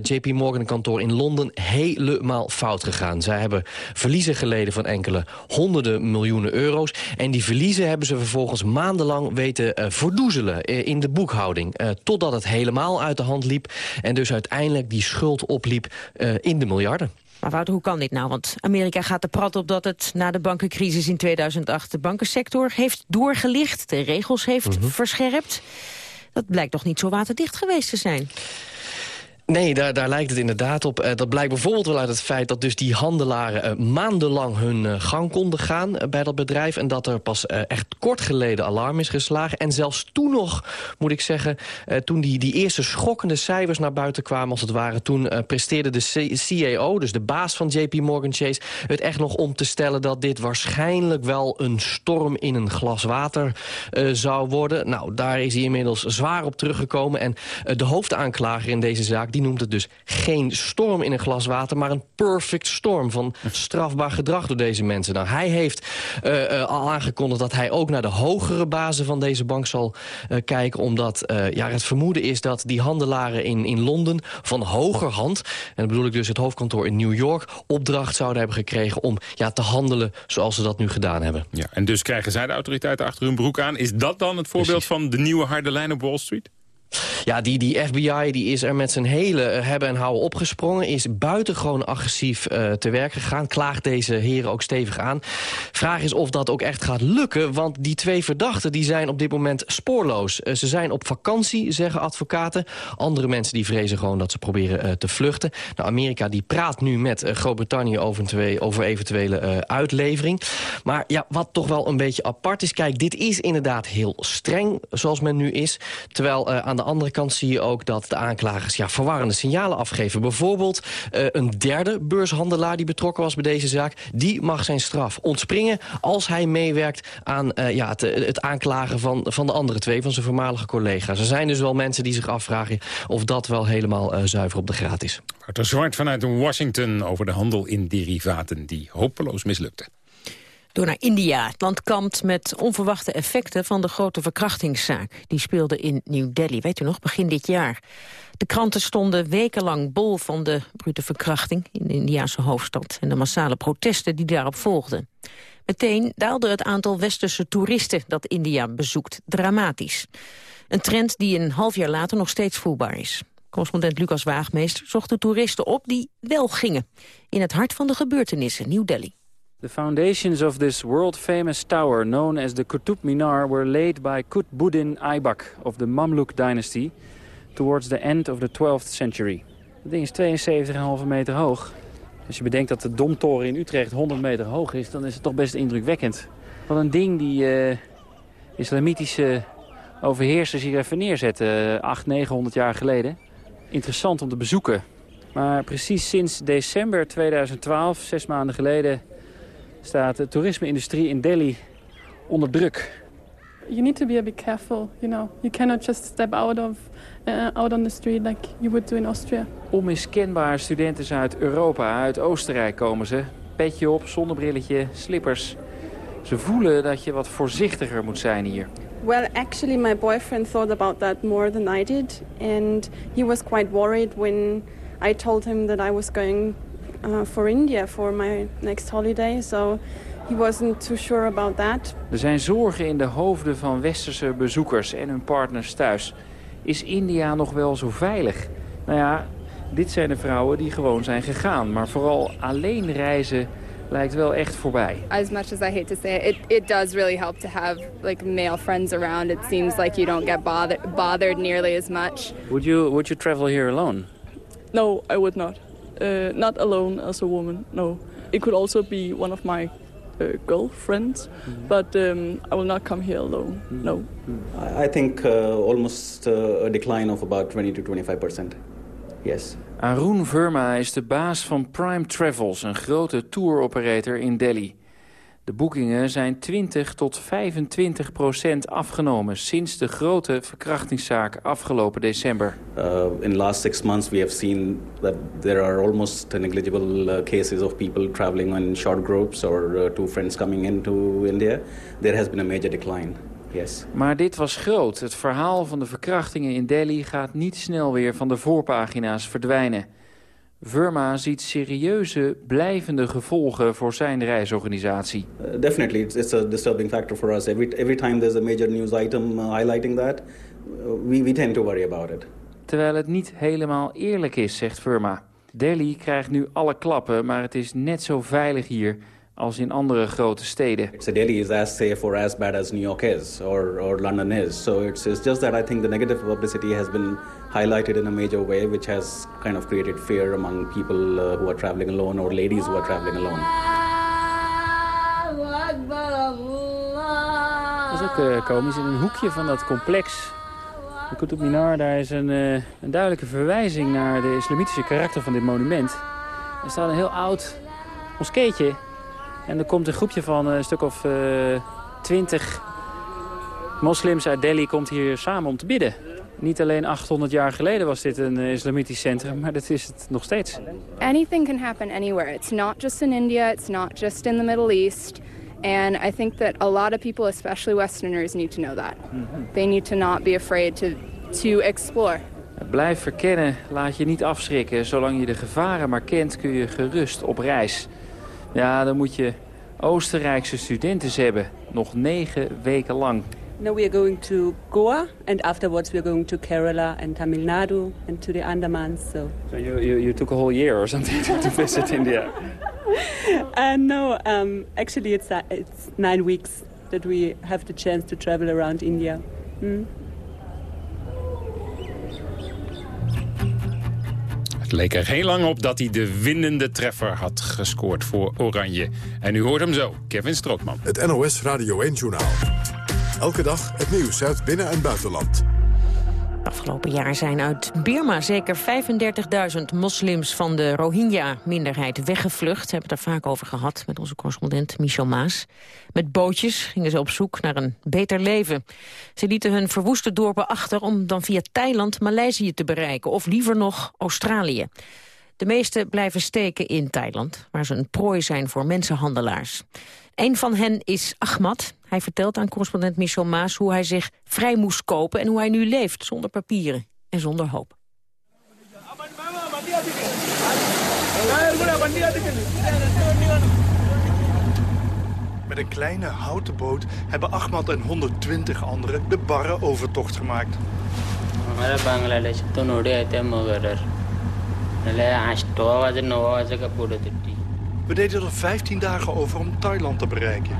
JP Morgan kantoor in Londen helemaal fout gegaan. Zij hebben verliezen geleden van enkele honderden miljoenen euro's. En die verliezen hebben ze vervolgens maandenlang weten verdoezelen... in de boekhouding. Uh, totdat het helemaal uit de hand liep. En dus uiteindelijk die schuld opliep uh, in de miljarden. Maar Wouter, hoe kan dit nou? Want Amerika gaat er prat op dat het na de bankencrisis in 2008... de bankensector heeft doorgelicht, de regels heeft mm -hmm. verscherpt. Dat blijkt toch niet zo waterdicht geweest te zijn? Nee, daar, daar lijkt het inderdaad op. Uh, dat blijkt bijvoorbeeld wel uit het feit dat dus die handelaren uh, maandenlang hun uh, gang konden gaan bij dat bedrijf. En dat er pas echt kort geleden alarm is geslagen. En zelfs toen nog, moet ik zeggen, toen die, die eerste schokkende cijfers naar buiten kwamen als het ware. Toen presteerde de CEO, dus de baas van JP Morgan Chase, het echt nog om te stellen dat dit waarschijnlijk wel een storm in een glas water zou worden. Nou, daar is hij inmiddels zwaar op teruggekomen. En de hoofdaanklager in deze zaak die noemt het dus geen storm in een glas water... maar een perfect storm van strafbaar gedrag door deze mensen. Nou, hij heeft eh, al aangekondigd dat hij ook naar de hogere bazen van deze bank zal eh, kijken... omdat ja, het vermoeden is dat die handelaren in, in Londen van hoger hand... en dan bedoel ik dus het hoofdkantoor in New York... opdracht zouden hebben gekregen om ja, te handelen zoals ze dat nu gedaan hebben. Ja, en dus krijgen zij de autoriteiten achter hun broek aan. Is dat dan het voorbeeld van de nieuwe harde lijn op Wall Street? Ja, die, die FBI die is er met zijn hele eh, hebben en houden opgesprongen. Is buitengewoon agressief eh, te werk gegaan. Klaagt deze heren ook stevig aan. Vraag is of dat ook echt gaat lukken. Want die twee verdachten die zijn op dit moment spoorloos. Eh, ze zijn op vakantie, zeggen advocaten. Andere mensen die vrezen gewoon dat ze proberen te vluchten. Nou, Amerika die praat nu met Groot-Brittannië over, over eventuele uitlevering. Maar ja, wat toch wel een beetje apart is... kijk, dit is inderdaad heel streng zoals men nu is. Terwijl eh, aan de andere kant zie je ook dat de aanklagers ja, verwarrende signalen afgeven. Bijvoorbeeld eh, een derde beurshandelaar die betrokken was bij deze zaak... die mag zijn straf ontspringen als hij meewerkt aan eh, ja, het, het aanklagen van, van de andere twee... van zijn voormalige collega's. Er zijn dus wel mensen die zich afvragen of dat wel helemaal eh, zuiver op de graad is. Wouter Zwart vanuit Washington over de handel in derivaten die hopeloos mislukte. Door naar India. Het land kampt met onverwachte effecten van de grote verkrachtingszaak. Die speelde in New Delhi, weet u nog, begin dit jaar. De kranten stonden wekenlang bol van de brute verkrachting in de Indiase hoofdstad... en de massale protesten die daarop volgden. Meteen daalde het aantal westerse toeristen dat India bezoekt dramatisch. Een trend die een half jaar later nog steeds voelbaar is. Correspondent Lucas Waagmeester zocht de toeristen op die wel gingen. In het hart van de gebeurtenissen, New Delhi. The foundations of this world-famous tower, known as the Qutub Minar, were laid by Qutbuddin Aybak of the Mamluk dynasty towards the end of the 12th century. Het ding is 72,5 meter hoog. Als je bedenkt dat de Domtoren in Utrecht 100 meter hoog is, dan is het toch best indrukwekkend. Wat een ding die eh, islamitische overheersers hier even neerzetten, 800, 900 jaar geleden. Interessant om te bezoeken. Maar precies sinds december 2012, zes maanden geleden, staat de toerisme-industrie in Delhi onder druk. you need to be a bit careful. You know, you cannot just step out of uh, out on the street like you would do in Austria. Onmiskenbaar studenten uit Europa, uit Oostenrijk komen ze. Petje op, zonnebrilletje, slippers. Ze voelen dat je wat voorzichtiger moet zijn hier. Well, actually, my boyfriend thought about that more than I did, and he was quite worried when I told him that I was going uh, for India for my next holiday. So he wasn't too sure about that. Er zijn zorgen in de hoofden van westerse bezoekers en hun partners thuis. Is India nog wel zo veilig? Nou ja, dit zijn de vrouwen die gewoon zijn gegaan. Maar vooral alleen reizen lijkt wel echt voorbij. As much as I hate to say it, it, it does really help to have like male friends around. It seems like you don't get bothered bothered nearly as much. Would you, would you travel here alone? No, I would not. Uh, not alone as a woman, no. It could also be one of my uh, girlfriends, but um, I will not come here alone, no. I I think uh, almost uh, a decline of about 20 to 25 percent. Yes. Arun Verma is de baas van Prime Travels, een grote touroperator in Delhi. De boekingen zijn 20 tot 25 procent afgenomen sinds de grote verkrachtingszaak afgelopen december. Uh, in the last six months, we have seen that there are almost negligible uh, cases of people traveling in short groups or uh, two friends coming into India. There has been a major decline. Yes. Maar dit was groot. Het verhaal van de verkrachtingen in Delhi gaat niet snel weer van de voorpagina's verdwijnen. Verma ziet serieuze, blijvende gevolgen voor zijn reisorganisatie. Uh, definitely, it's, it's a disturbing factor for us. Every every time there's a major news item uh, highlighting that, uh, we we tend to worry about it. Terwijl het niet helemaal eerlijk is, zegt Verma. Delhi krijgt nu alle klappen, maar het is net zo veilig hier als in andere grote steden. So Delhi is as safe or as bad as New York is or, or London is. So it's, it's just that I think the negative publicity has been highlighted in a major way, which has kind of created fear among people uh, who are traveling alone or ladies who are traveling alone. Dat is ook eh, komisch. In een hoekje van dat complex, de Minar, daar is een, eh, een duidelijke verwijzing naar de islamitische karakter van dit monument. Er staat een heel oud moskeetje. En er komt een groepje van eh, een stuk of twintig moslims uit Delhi komt hier samen om te bidden. Niet alleen 800 jaar geleden was dit een islamitisch centrum, maar dat is het nog steeds. Anything can happen anywhere. It's not just in India, it's not just in the Middle East. And I think that a lot of people, especially Westerners, need to know that. They need to not be afraid to, to explore. Blijf verkennen, laat je niet afschrikken. Zolang je de gevaren maar kent, kun je gerust op reis. Ja, dan moet je Oostenrijkse studenten hebben. Nog negen weken lang. Now we are going to Goa, and afterwards we are going to Kerala and Tamil Nadu and to the Andamans. So, so you, you, you took a whole year or something to visit India? uh, no, um, actually it's, uh, it's nine weeks that we have the chance to travel around India. Mm. Het leek er heel lang op dat hij de winnende treffer had gescoord voor Oranje. En u hoort hem zo, Kevin Strootman. Het NOS Radio 1-journaal. Elke dag het nieuws uit binnen- en buitenland. Afgelopen jaar zijn uit Birma zeker 35.000 moslims van de Rohingya-minderheid weggevlucht. We hebben het daar vaak over gehad met onze correspondent Michel Maas. Met bootjes gingen ze op zoek naar een beter leven. Ze lieten hun verwoeste dorpen achter om dan via Thailand Maleisië te bereiken. Of liever nog Australië. De meeste blijven steken in Thailand, waar ze een prooi zijn voor mensenhandelaars. Een van hen is Ahmad. Hij vertelt aan correspondent Michel Maas hoe hij zich vrij moest kopen... en hoe hij nu leeft, zonder papieren en zonder hoop. Met een kleine houten boot hebben Ahmad en 120 anderen de barre overtocht gemaakt. We deden er 15 dagen over om Thailand te bereiken.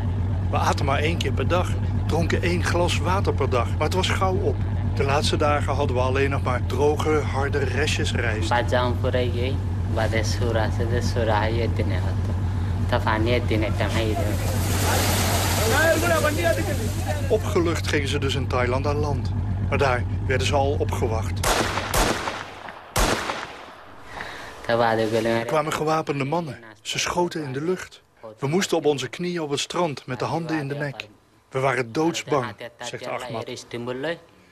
We aten maar één keer per dag, dronken één glas water per dag, maar het was gauw op. De laatste dagen hadden we alleen nog maar droge, harde restjes rijst. Opgelucht gingen ze dus in Thailand aan land. Maar daar werden ze al opgewacht. Er kwamen gewapende mannen. Ze schoten in de lucht. We moesten op onze knieën op het strand met de handen in de nek. We waren doodsbang, zegt Ahmad.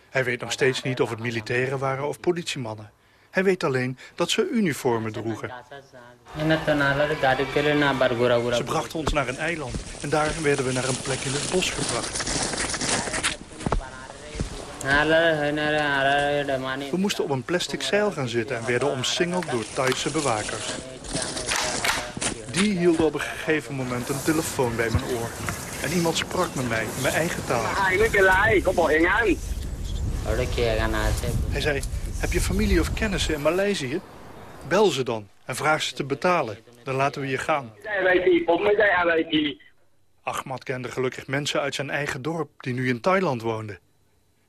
Hij weet nog steeds niet of het militairen waren of politiemannen. Hij weet alleen dat ze uniformen droegen. Ze brachten ons naar een eiland en daar werden we naar een plek in het bos gebracht. We moesten op een plastic zeil gaan zitten en werden omsingeld door Thaise bewakers. Die hielden op een gegeven moment een telefoon bij mijn oor. En iemand sprak met mij in mijn eigen taal. Hij zei, heb je familie of kennissen in Maleisië? Bel ze dan en vraag ze te betalen. Dan laten we je gaan. Ahmad kende gelukkig mensen uit zijn eigen dorp die nu in Thailand woonden.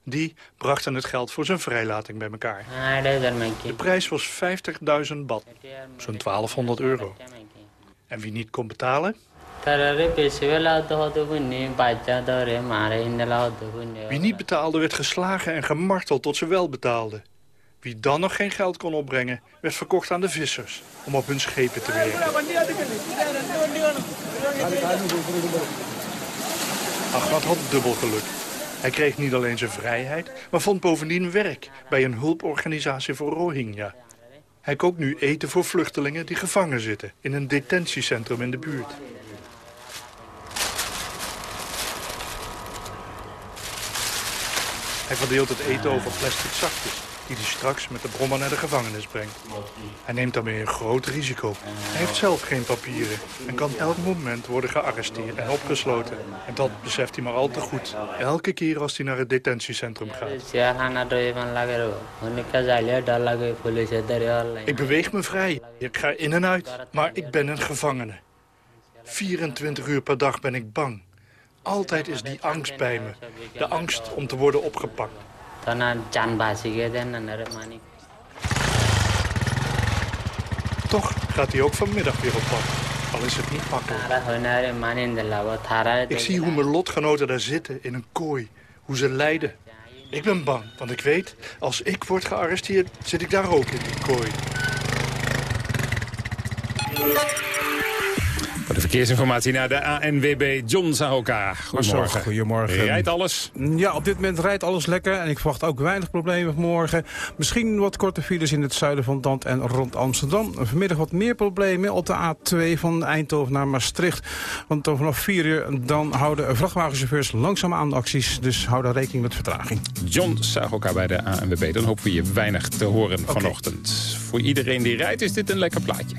Die brachten het geld voor zijn vrijlating bij elkaar. De prijs was 50.000 baht, zo'n 1200 euro. En wie niet kon betalen? Wie niet betaalde werd geslagen en gemarteld tot ze wel betaalden. Wie dan nog geen geld kon opbrengen, werd verkocht aan de vissers om op hun schepen te werken. Ahmad had dubbel geluk. Hij kreeg niet alleen zijn vrijheid, maar vond bovendien werk bij een hulporganisatie voor Rohingya. Hij kookt nu eten voor vluchtelingen die gevangen zitten in een detentiecentrum in de buurt. Hij verdeelt het eten over plastic zakjes die hij straks met de brommer naar de gevangenis brengt. Hij neemt daarmee een groot risico. Hij heeft zelf geen papieren en kan elk moment worden gearresteerd en opgesloten. En dat beseft hij maar al te goed. Elke keer als hij naar het detentiecentrum gaat. Ik beweeg me vrij. Ik ga in en uit. Maar ik ben een gevangene. 24 uur per dag ben ik bang. Altijd is die angst bij me. De angst om te worden opgepakt. Toch gaat hij ook vanmiddag weer op pad. Al is het niet makkelijk. Ik zie hoe mijn lotgenoten daar zitten in een kooi. Hoe ze lijden. Ik ben bang, want ik weet, als ik word gearresteerd, zit ik daar ook in die kooi. Verkeersinformatie naar de ANWB John Sahoka. Goedemorgen. Goedemorgen. Rijdt alles? Ja, op dit moment rijdt alles lekker en ik verwacht ook weinig problemen morgen. Misschien wat korte files in het zuiden van land en rond Amsterdam. Vanmiddag wat meer problemen op de A2 van Eindhoven naar Maastricht. Want vanaf 4 uur dan houden vrachtwagenchauffeurs langzaam aan de acties. Dus hou daar rekening met vertraging. John Sahoka bij de ANWB. Dan hopen we je weinig te horen vanochtend. Voor iedereen die rijdt is dit een lekker plaatje.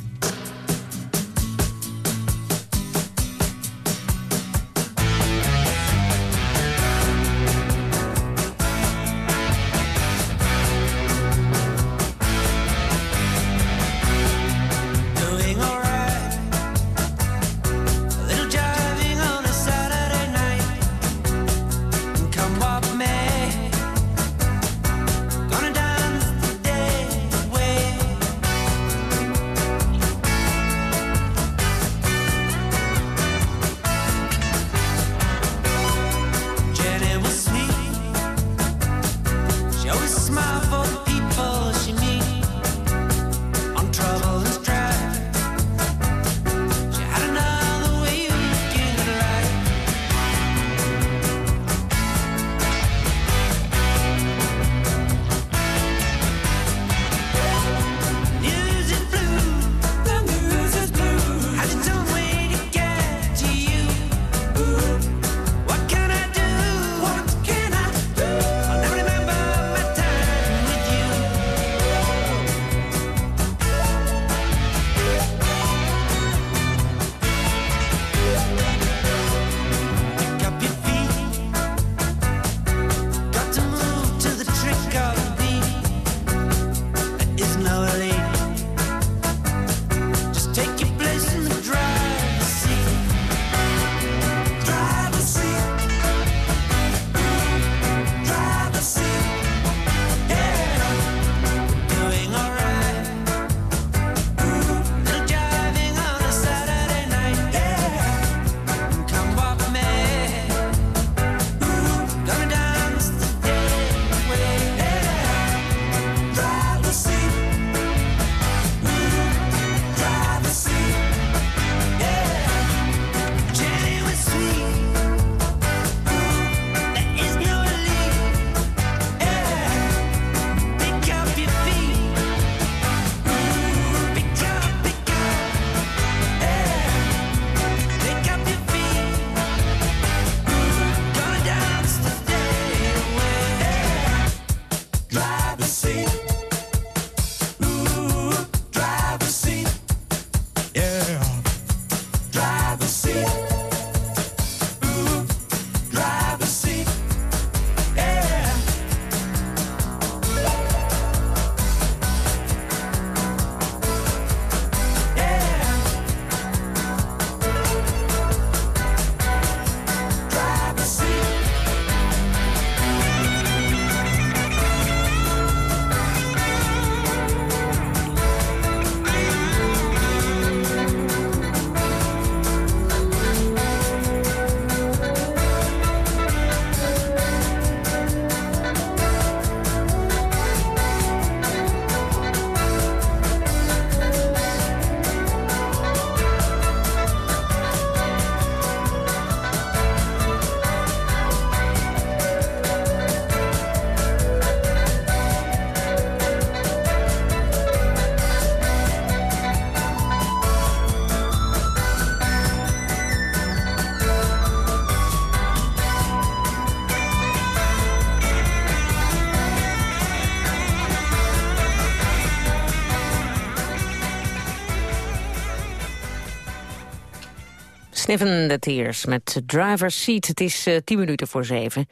Sniffen the Tears met Driver's Seat. Het is uh, tien minuten voor zeven.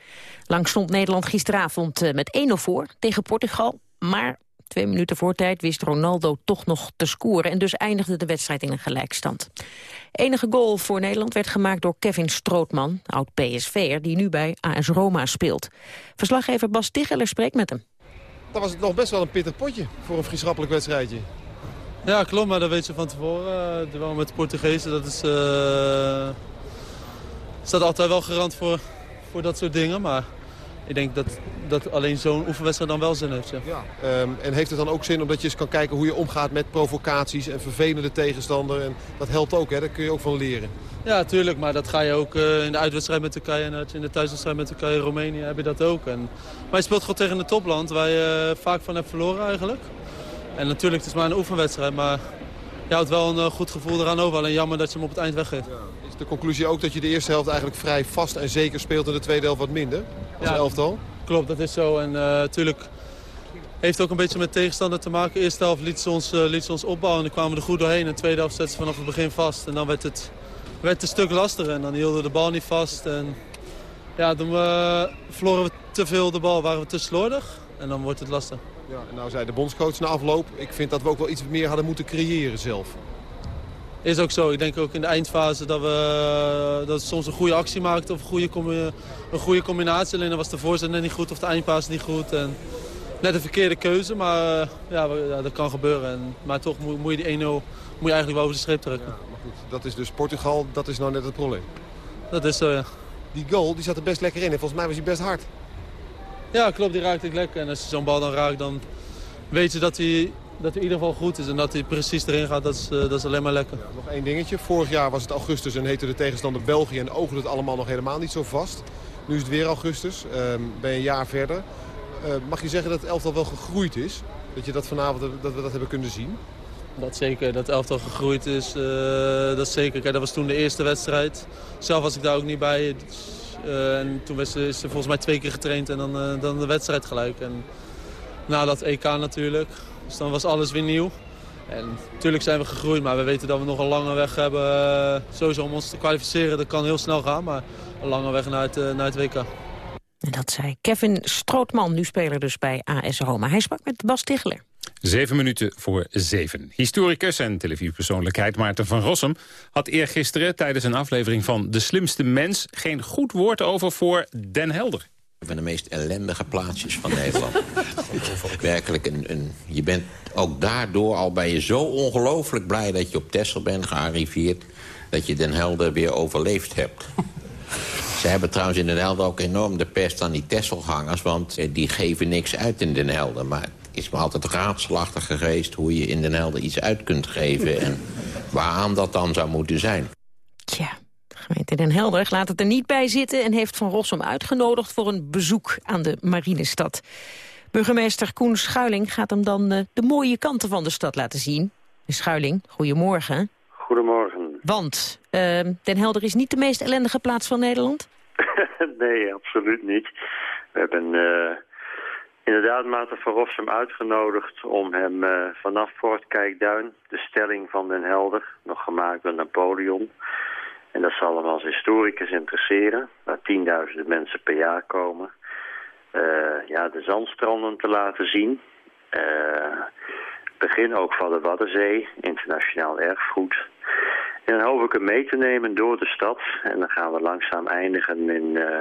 Lang stond Nederland gisteravond uh, met 1-0 voor tegen Portugal. Maar twee minuten voor tijd wist Ronaldo toch nog te scoren... en dus eindigde de wedstrijd in een gelijkstand. Enige goal voor Nederland werd gemaakt door Kevin Strootman... oud-PSV'er, die nu bij AS Roma speelt. Verslaggever Bas Ticheler spreekt met hem. Dan was het nog best wel een pittig potje voor een vriendschappelijk wedstrijdje. Ja, klopt, maar dat weet je van tevoren. Uh, met de Portugezen, dat is, uh, staat altijd wel garant voor, voor dat soort dingen. Maar ik denk dat, dat alleen zo'n oefenwedstrijd dan wel zin heeft. Ja. ja ehm, en heeft het dan ook zin omdat je eens kan kijken hoe je omgaat met provocaties en vervelende tegenstander? En dat helpt ook, hè? daar kun je ook van leren. Ja, tuurlijk. Maar dat ga je ook in de uitwedstrijd met Turkije en in de thuiswedstrijd met Turkije en Roemenië heb je dat ook. En, maar je speelt gewoon tegen een topland waar je vaak van hebt verloren eigenlijk. En natuurlijk, het is maar een oefenwedstrijd, maar je houdt wel een goed gevoel eraan over. Alleen jammer dat je hem op het eind weggeeft. Ja. Is de conclusie ook dat je de eerste helft eigenlijk vrij vast en zeker speelt... en de tweede helft wat minder als ja, elftal? Klopt, dat is zo. En natuurlijk uh, heeft ook een beetje met tegenstander te maken. De eerste helft liet ze ons, uh, liet ze ons opbouwen en dan kwamen we er goed doorheen. En de tweede helft zetten ze vanaf het begin vast. En dan werd het, werd het een stuk lastiger. En dan hielden we de bal niet vast. En ja, dan uh, verloren we te veel de bal, waren we te slordig. En dan wordt het lastig. Ja, en nou zei de bondscoach na afloop... ik vind dat we ook wel iets meer hadden moeten creëren zelf. Is ook zo. Ik denk ook in de eindfase dat we, dat we soms een goede actie maakten... of een goede, een goede combinatie. Alleen dan was de voorzet net niet goed of de eindfase niet goed. En net een verkeerde keuze, maar ja, ja dat kan gebeuren. En, maar toch moet, moet je die 1-0 moet je eigenlijk wel over de streep trekken. Ja, maar goed, dat is dus Portugal, dat is nou net het probleem. Dat is zo, ja. Die goal die zat er best lekker in en volgens mij was hij best hard. Ja, klopt, die raakte ik lekker. En als je zo'n bal dan raakt, dan weet je dat hij, dat hij in ieder geval goed is. En dat hij precies erin gaat, dat is, uh, dat is alleen maar lekker. Ja, nog één dingetje. Vorig jaar was het augustus en heette de tegenstander België... en oogde het allemaal nog helemaal niet zo vast. Nu is het weer augustus, uh, ben je een jaar verder. Uh, mag je zeggen dat het elftal wel gegroeid is? Dat, je dat vanavond dat we dat hebben kunnen zien? Dat zeker, dat elftal gegroeid is, dat zeker. Kijk, dat was toen de eerste wedstrijd. Zelf was ik daar ook niet bij. Uh, en toen is ze, volgens mij twee keer getraind en dan, uh, dan de wedstrijd gelijk. En na dat EK natuurlijk. Dus dan was alles weer nieuw. En natuurlijk zijn we gegroeid, maar we weten dat we nog een lange weg hebben. Uh, sowieso om ons te kwalificeren, dat kan heel snel gaan. Maar een lange weg naar het, naar het WK. En dat zei Kevin Strootman, nu speler dus bij AS Roma. Hij sprak met Bas Ticheler. Zeven minuten voor zeven. Historicus en televisiepersoonlijkheid Maarten van Rossum... had eergisteren tijdens een aflevering van De Slimste Mens... geen goed woord over voor Den Helder. Van de meest ellendige plaatsjes van Nederland. Werkelijk, een, een, je bent ook daardoor al bij je zo ongelooflijk blij... dat je op Texel bent gearriveerd... dat je Den Helder weer overleefd hebt. Ze hebben trouwens in Den Helder ook enorm de pest aan die Tesselgangers... want eh, die geven niks uit in Den Helder. Maar het is me altijd raadselachtig geweest... hoe je in Den Helder iets uit kunt geven... en waaraan dat dan zou moeten zijn. Tja, de gemeente Den Helder laat het er niet bij zitten... en heeft Van Rossum uitgenodigd voor een bezoek aan de Marinestad. Burgemeester Koen Schuiling gaat hem dan uh, de mooie kanten van de stad laten zien. Schuiling, goedemorgen. Goedemorgen. Want uh, Den Helder is niet de meest ellendige plaats van Nederland? nee, absoluut niet. We hebben uh, inderdaad Maarten van Rossum uitgenodigd om hem uh, vanaf Fort Kijkduin, de stelling van Den Helder, nog gemaakt door Napoleon. En dat zal hem als historicus interesseren, waar tienduizenden mensen per jaar komen. Uh, ja, de zandstranden te laten zien. begin ook van de Waddenzee, internationaal erfgoed. En dan hoop ik hem mee te nemen door de stad. En dan gaan we langzaam eindigen in uh,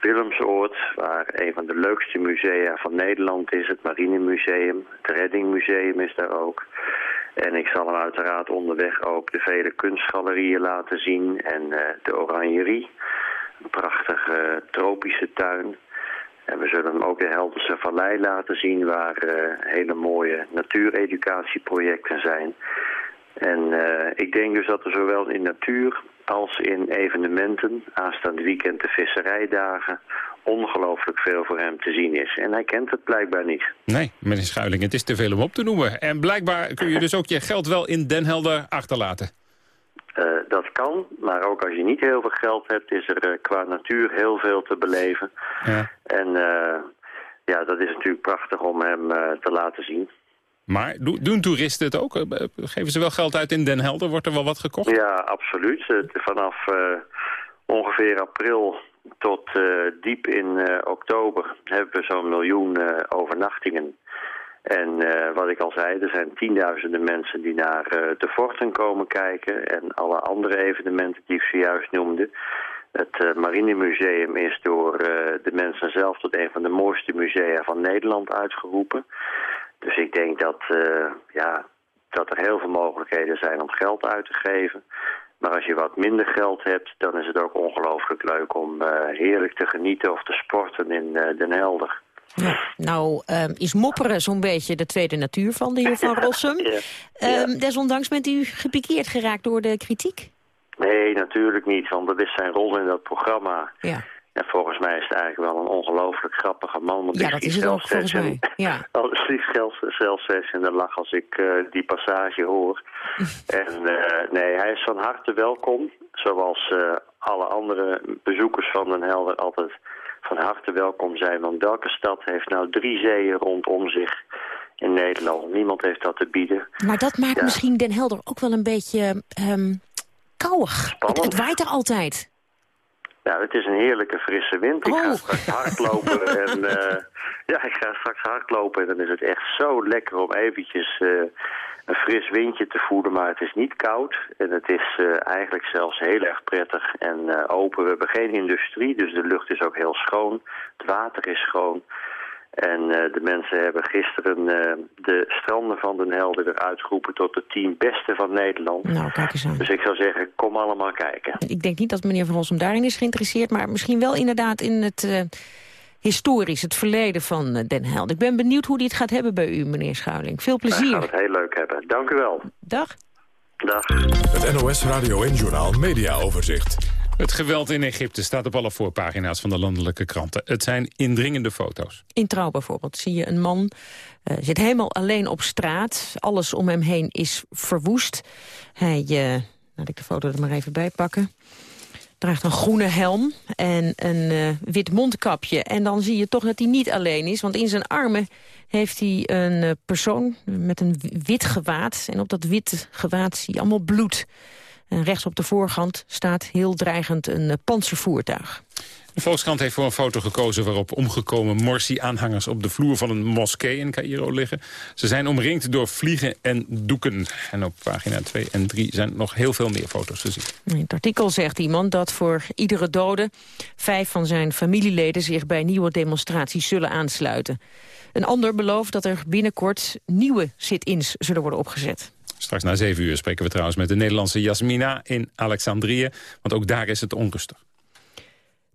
Willemsoord, waar een van de leukste musea van Nederland is. Het Marinemuseum, het Reddingmuseum is daar ook. En ik zal hem uiteraard onderweg ook de vele kunstgalerieën laten zien. En uh, de oranjerie, een prachtige tropische tuin. En we zullen hem ook de Helderse Vallei laten zien, waar hele mooie natuureducatieprojecten zijn. En uh, ik denk dus dat er zowel in natuur als in evenementen, aanstaande weekend de visserijdagen, ongelooflijk veel voor hem te zien is. En hij kent het blijkbaar niet. Nee, meneer Schuiling, het is te veel om op te noemen. En blijkbaar kun je dus ook je geld wel in Den Helder achterlaten. Uh, dat kan, maar ook als je niet heel veel geld hebt, is er uh, qua natuur heel veel te beleven. Ja. En ja, dat is natuurlijk prachtig om hem te laten zien. Maar doen toeristen het ook? Eh, geven ze wel geld uit in Den Helder? Wordt er wel wat gekocht? Ja, absoluut. Vanaf uh, ongeveer april tot uh, diep in oktober hebben we zo'n miljoen overnachtingen. En wat ik al zei, er zijn tienduizenden mensen die naar de forten komen kijken... en alle andere evenementen die ik zojuist noemde. Het Marinemuseum is door de mensen zelf tot een van de mooiste musea van Nederland uitgeroepen. Dus ik denk dat, uh, ja, dat er heel veel mogelijkheden zijn om geld uit te geven. Maar als je wat minder geld hebt, dan is het ook ongelooflijk leuk om heerlijk te genieten of te sporten in Den Helder. Ja, nou um, is mopperen zo'n beetje de tweede natuur van de heer Van Rossum. ja. Um, desondanks bent u gepikeerd geraakt door de kritiek? Nee, natuurlijk niet, want dat is zijn rol in dat programma. Ja. En volgens mij is het eigenlijk wel een ongelooflijk grappige man. Ja, dat is het ook volgens mij. Ja. Als ik zelfs in de lach als ik uh, die passage hoor. en uh, nee, hij is van harte welkom. Zoals uh, alle andere bezoekers van Den Helder altijd van harte welkom zijn. Want welke stad heeft nou drie zeeën rondom zich in Nederland? Niemand heeft dat te bieden. Maar dat maakt misschien Den Helder ook wel een beetje um. Het, het waait er altijd. Nou, het is een heerlijke frisse wind. Ik ga straks hardlopen en uh, ja, ik ga straks hardlopen en dan is het echt zo lekker om eventjes uh, een fris windje te voelen, maar het is niet koud en het is uh, eigenlijk zelfs heel erg prettig en open. We hebben geen industrie, dus de lucht is ook heel schoon. Het water is schoon. En uh, de mensen hebben gisteren uh, de stranden van Den Helder eruit geroepen tot de tien beste van Nederland. Nou, kijk eens aan. Dus ik zou zeggen, kom allemaal kijken. Ik denk niet dat meneer Van Rossum daarin is geïnteresseerd, maar misschien wel inderdaad in het uh, historisch, het verleden van Den Helder. Ik ben benieuwd hoe die het gaat hebben bij u, meneer Schuiling. Veel plezier. Ik ga het heel leuk hebben. Dank u wel. Dag. Dag. Het NOS Radio en Journaal Media Overzicht. Het geweld in Egypte staat op alle voorpagina's van de landelijke kranten. Het zijn indringende foto's. In Trouw bijvoorbeeld zie je een man, uh, zit helemaal alleen op straat. Alles om hem heen is verwoest. Hij, uh, laat ik de foto er maar even bij pakken draagt een groene helm en een uh, wit mondkapje. En dan zie je toch dat hij niet alleen is, want in zijn armen heeft hij een persoon met een wit gewaad. En op dat witte gewaad zie je allemaal bloed. En rechts op de voorkant staat heel dreigend een uh, panzervoertuig. De Volkskrant heeft voor een foto gekozen waarop omgekomen Morsi-aanhangers op de vloer van een moskee in Cairo liggen. Ze zijn omringd door vliegen en doeken. En op pagina 2 en 3 zijn nog heel veel meer foto's te zien. In het artikel zegt iemand dat voor iedere dode vijf van zijn familieleden zich bij nieuwe demonstraties zullen aansluiten. Een ander belooft dat er binnenkort nieuwe sit-ins zullen worden opgezet. Straks na zeven uur spreken we trouwens met de Nederlandse Jasmina in Alexandrië. Want ook daar is het onrustig.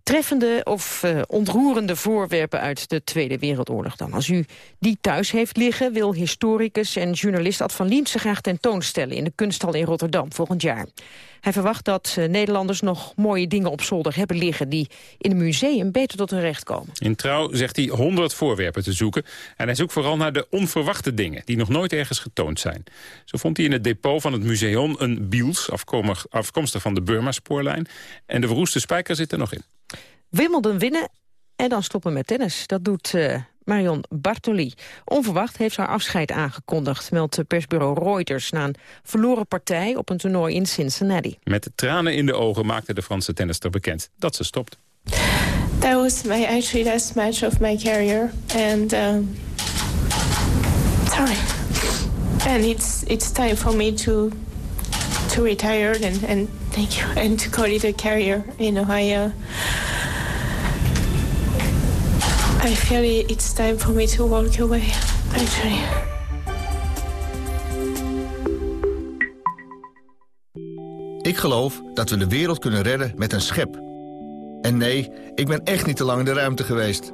Treffende of uh, ontroerende voorwerpen uit de Tweede Wereldoorlog dan. Als u die thuis heeft liggen, wil historicus en journalist Ad van Liemse graag tentoonstellen in de kunsthal in Rotterdam volgend jaar. Hij verwacht dat uh, Nederlanders nog mooie dingen op zolder hebben liggen die in een museum beter tot hun recht komen. In Trouw zegt hij 100 voorwerpen te zoeken en hij zoekt vooral naar de onverwachte dingen die nog nooit ergens getoond zijn. Zo vond hij in het depot van het museum een biels afkomstig van de Burma-spoorlijn en de verroeste spijker zit er nog in. Wimbledon winnen en dan stoppen met tennis. Dat doet uh, Marion Bartoli. Onverwacht heeft ze haar afscheid aangekondigd, meldt persbureau Reuters... na een verloren partij op een toernooi in Cincinnati. Met tranen in de ogen maakte de Franse tennister bekend dat ze stopt. That was my actually last match of my career. And um, sorry. And it's it's time for me to to retire and, and thank you and to call it a career. You know, I uh, I feel it's time for me to walk away, actually. Ik geloof dat we de wereld kunnen redden met een schep. En nee, ik ben echt niet te lang in de ruimte geweest.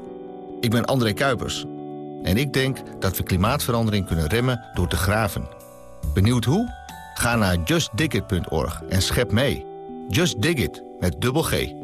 Ik ben André Kuipers. En ik denk dat we klimaatverandering kunnen remmen door te graven. Benieuwd hoe? Ga naar justdigit.org en schep mee. Just Dig It, met dubbel G.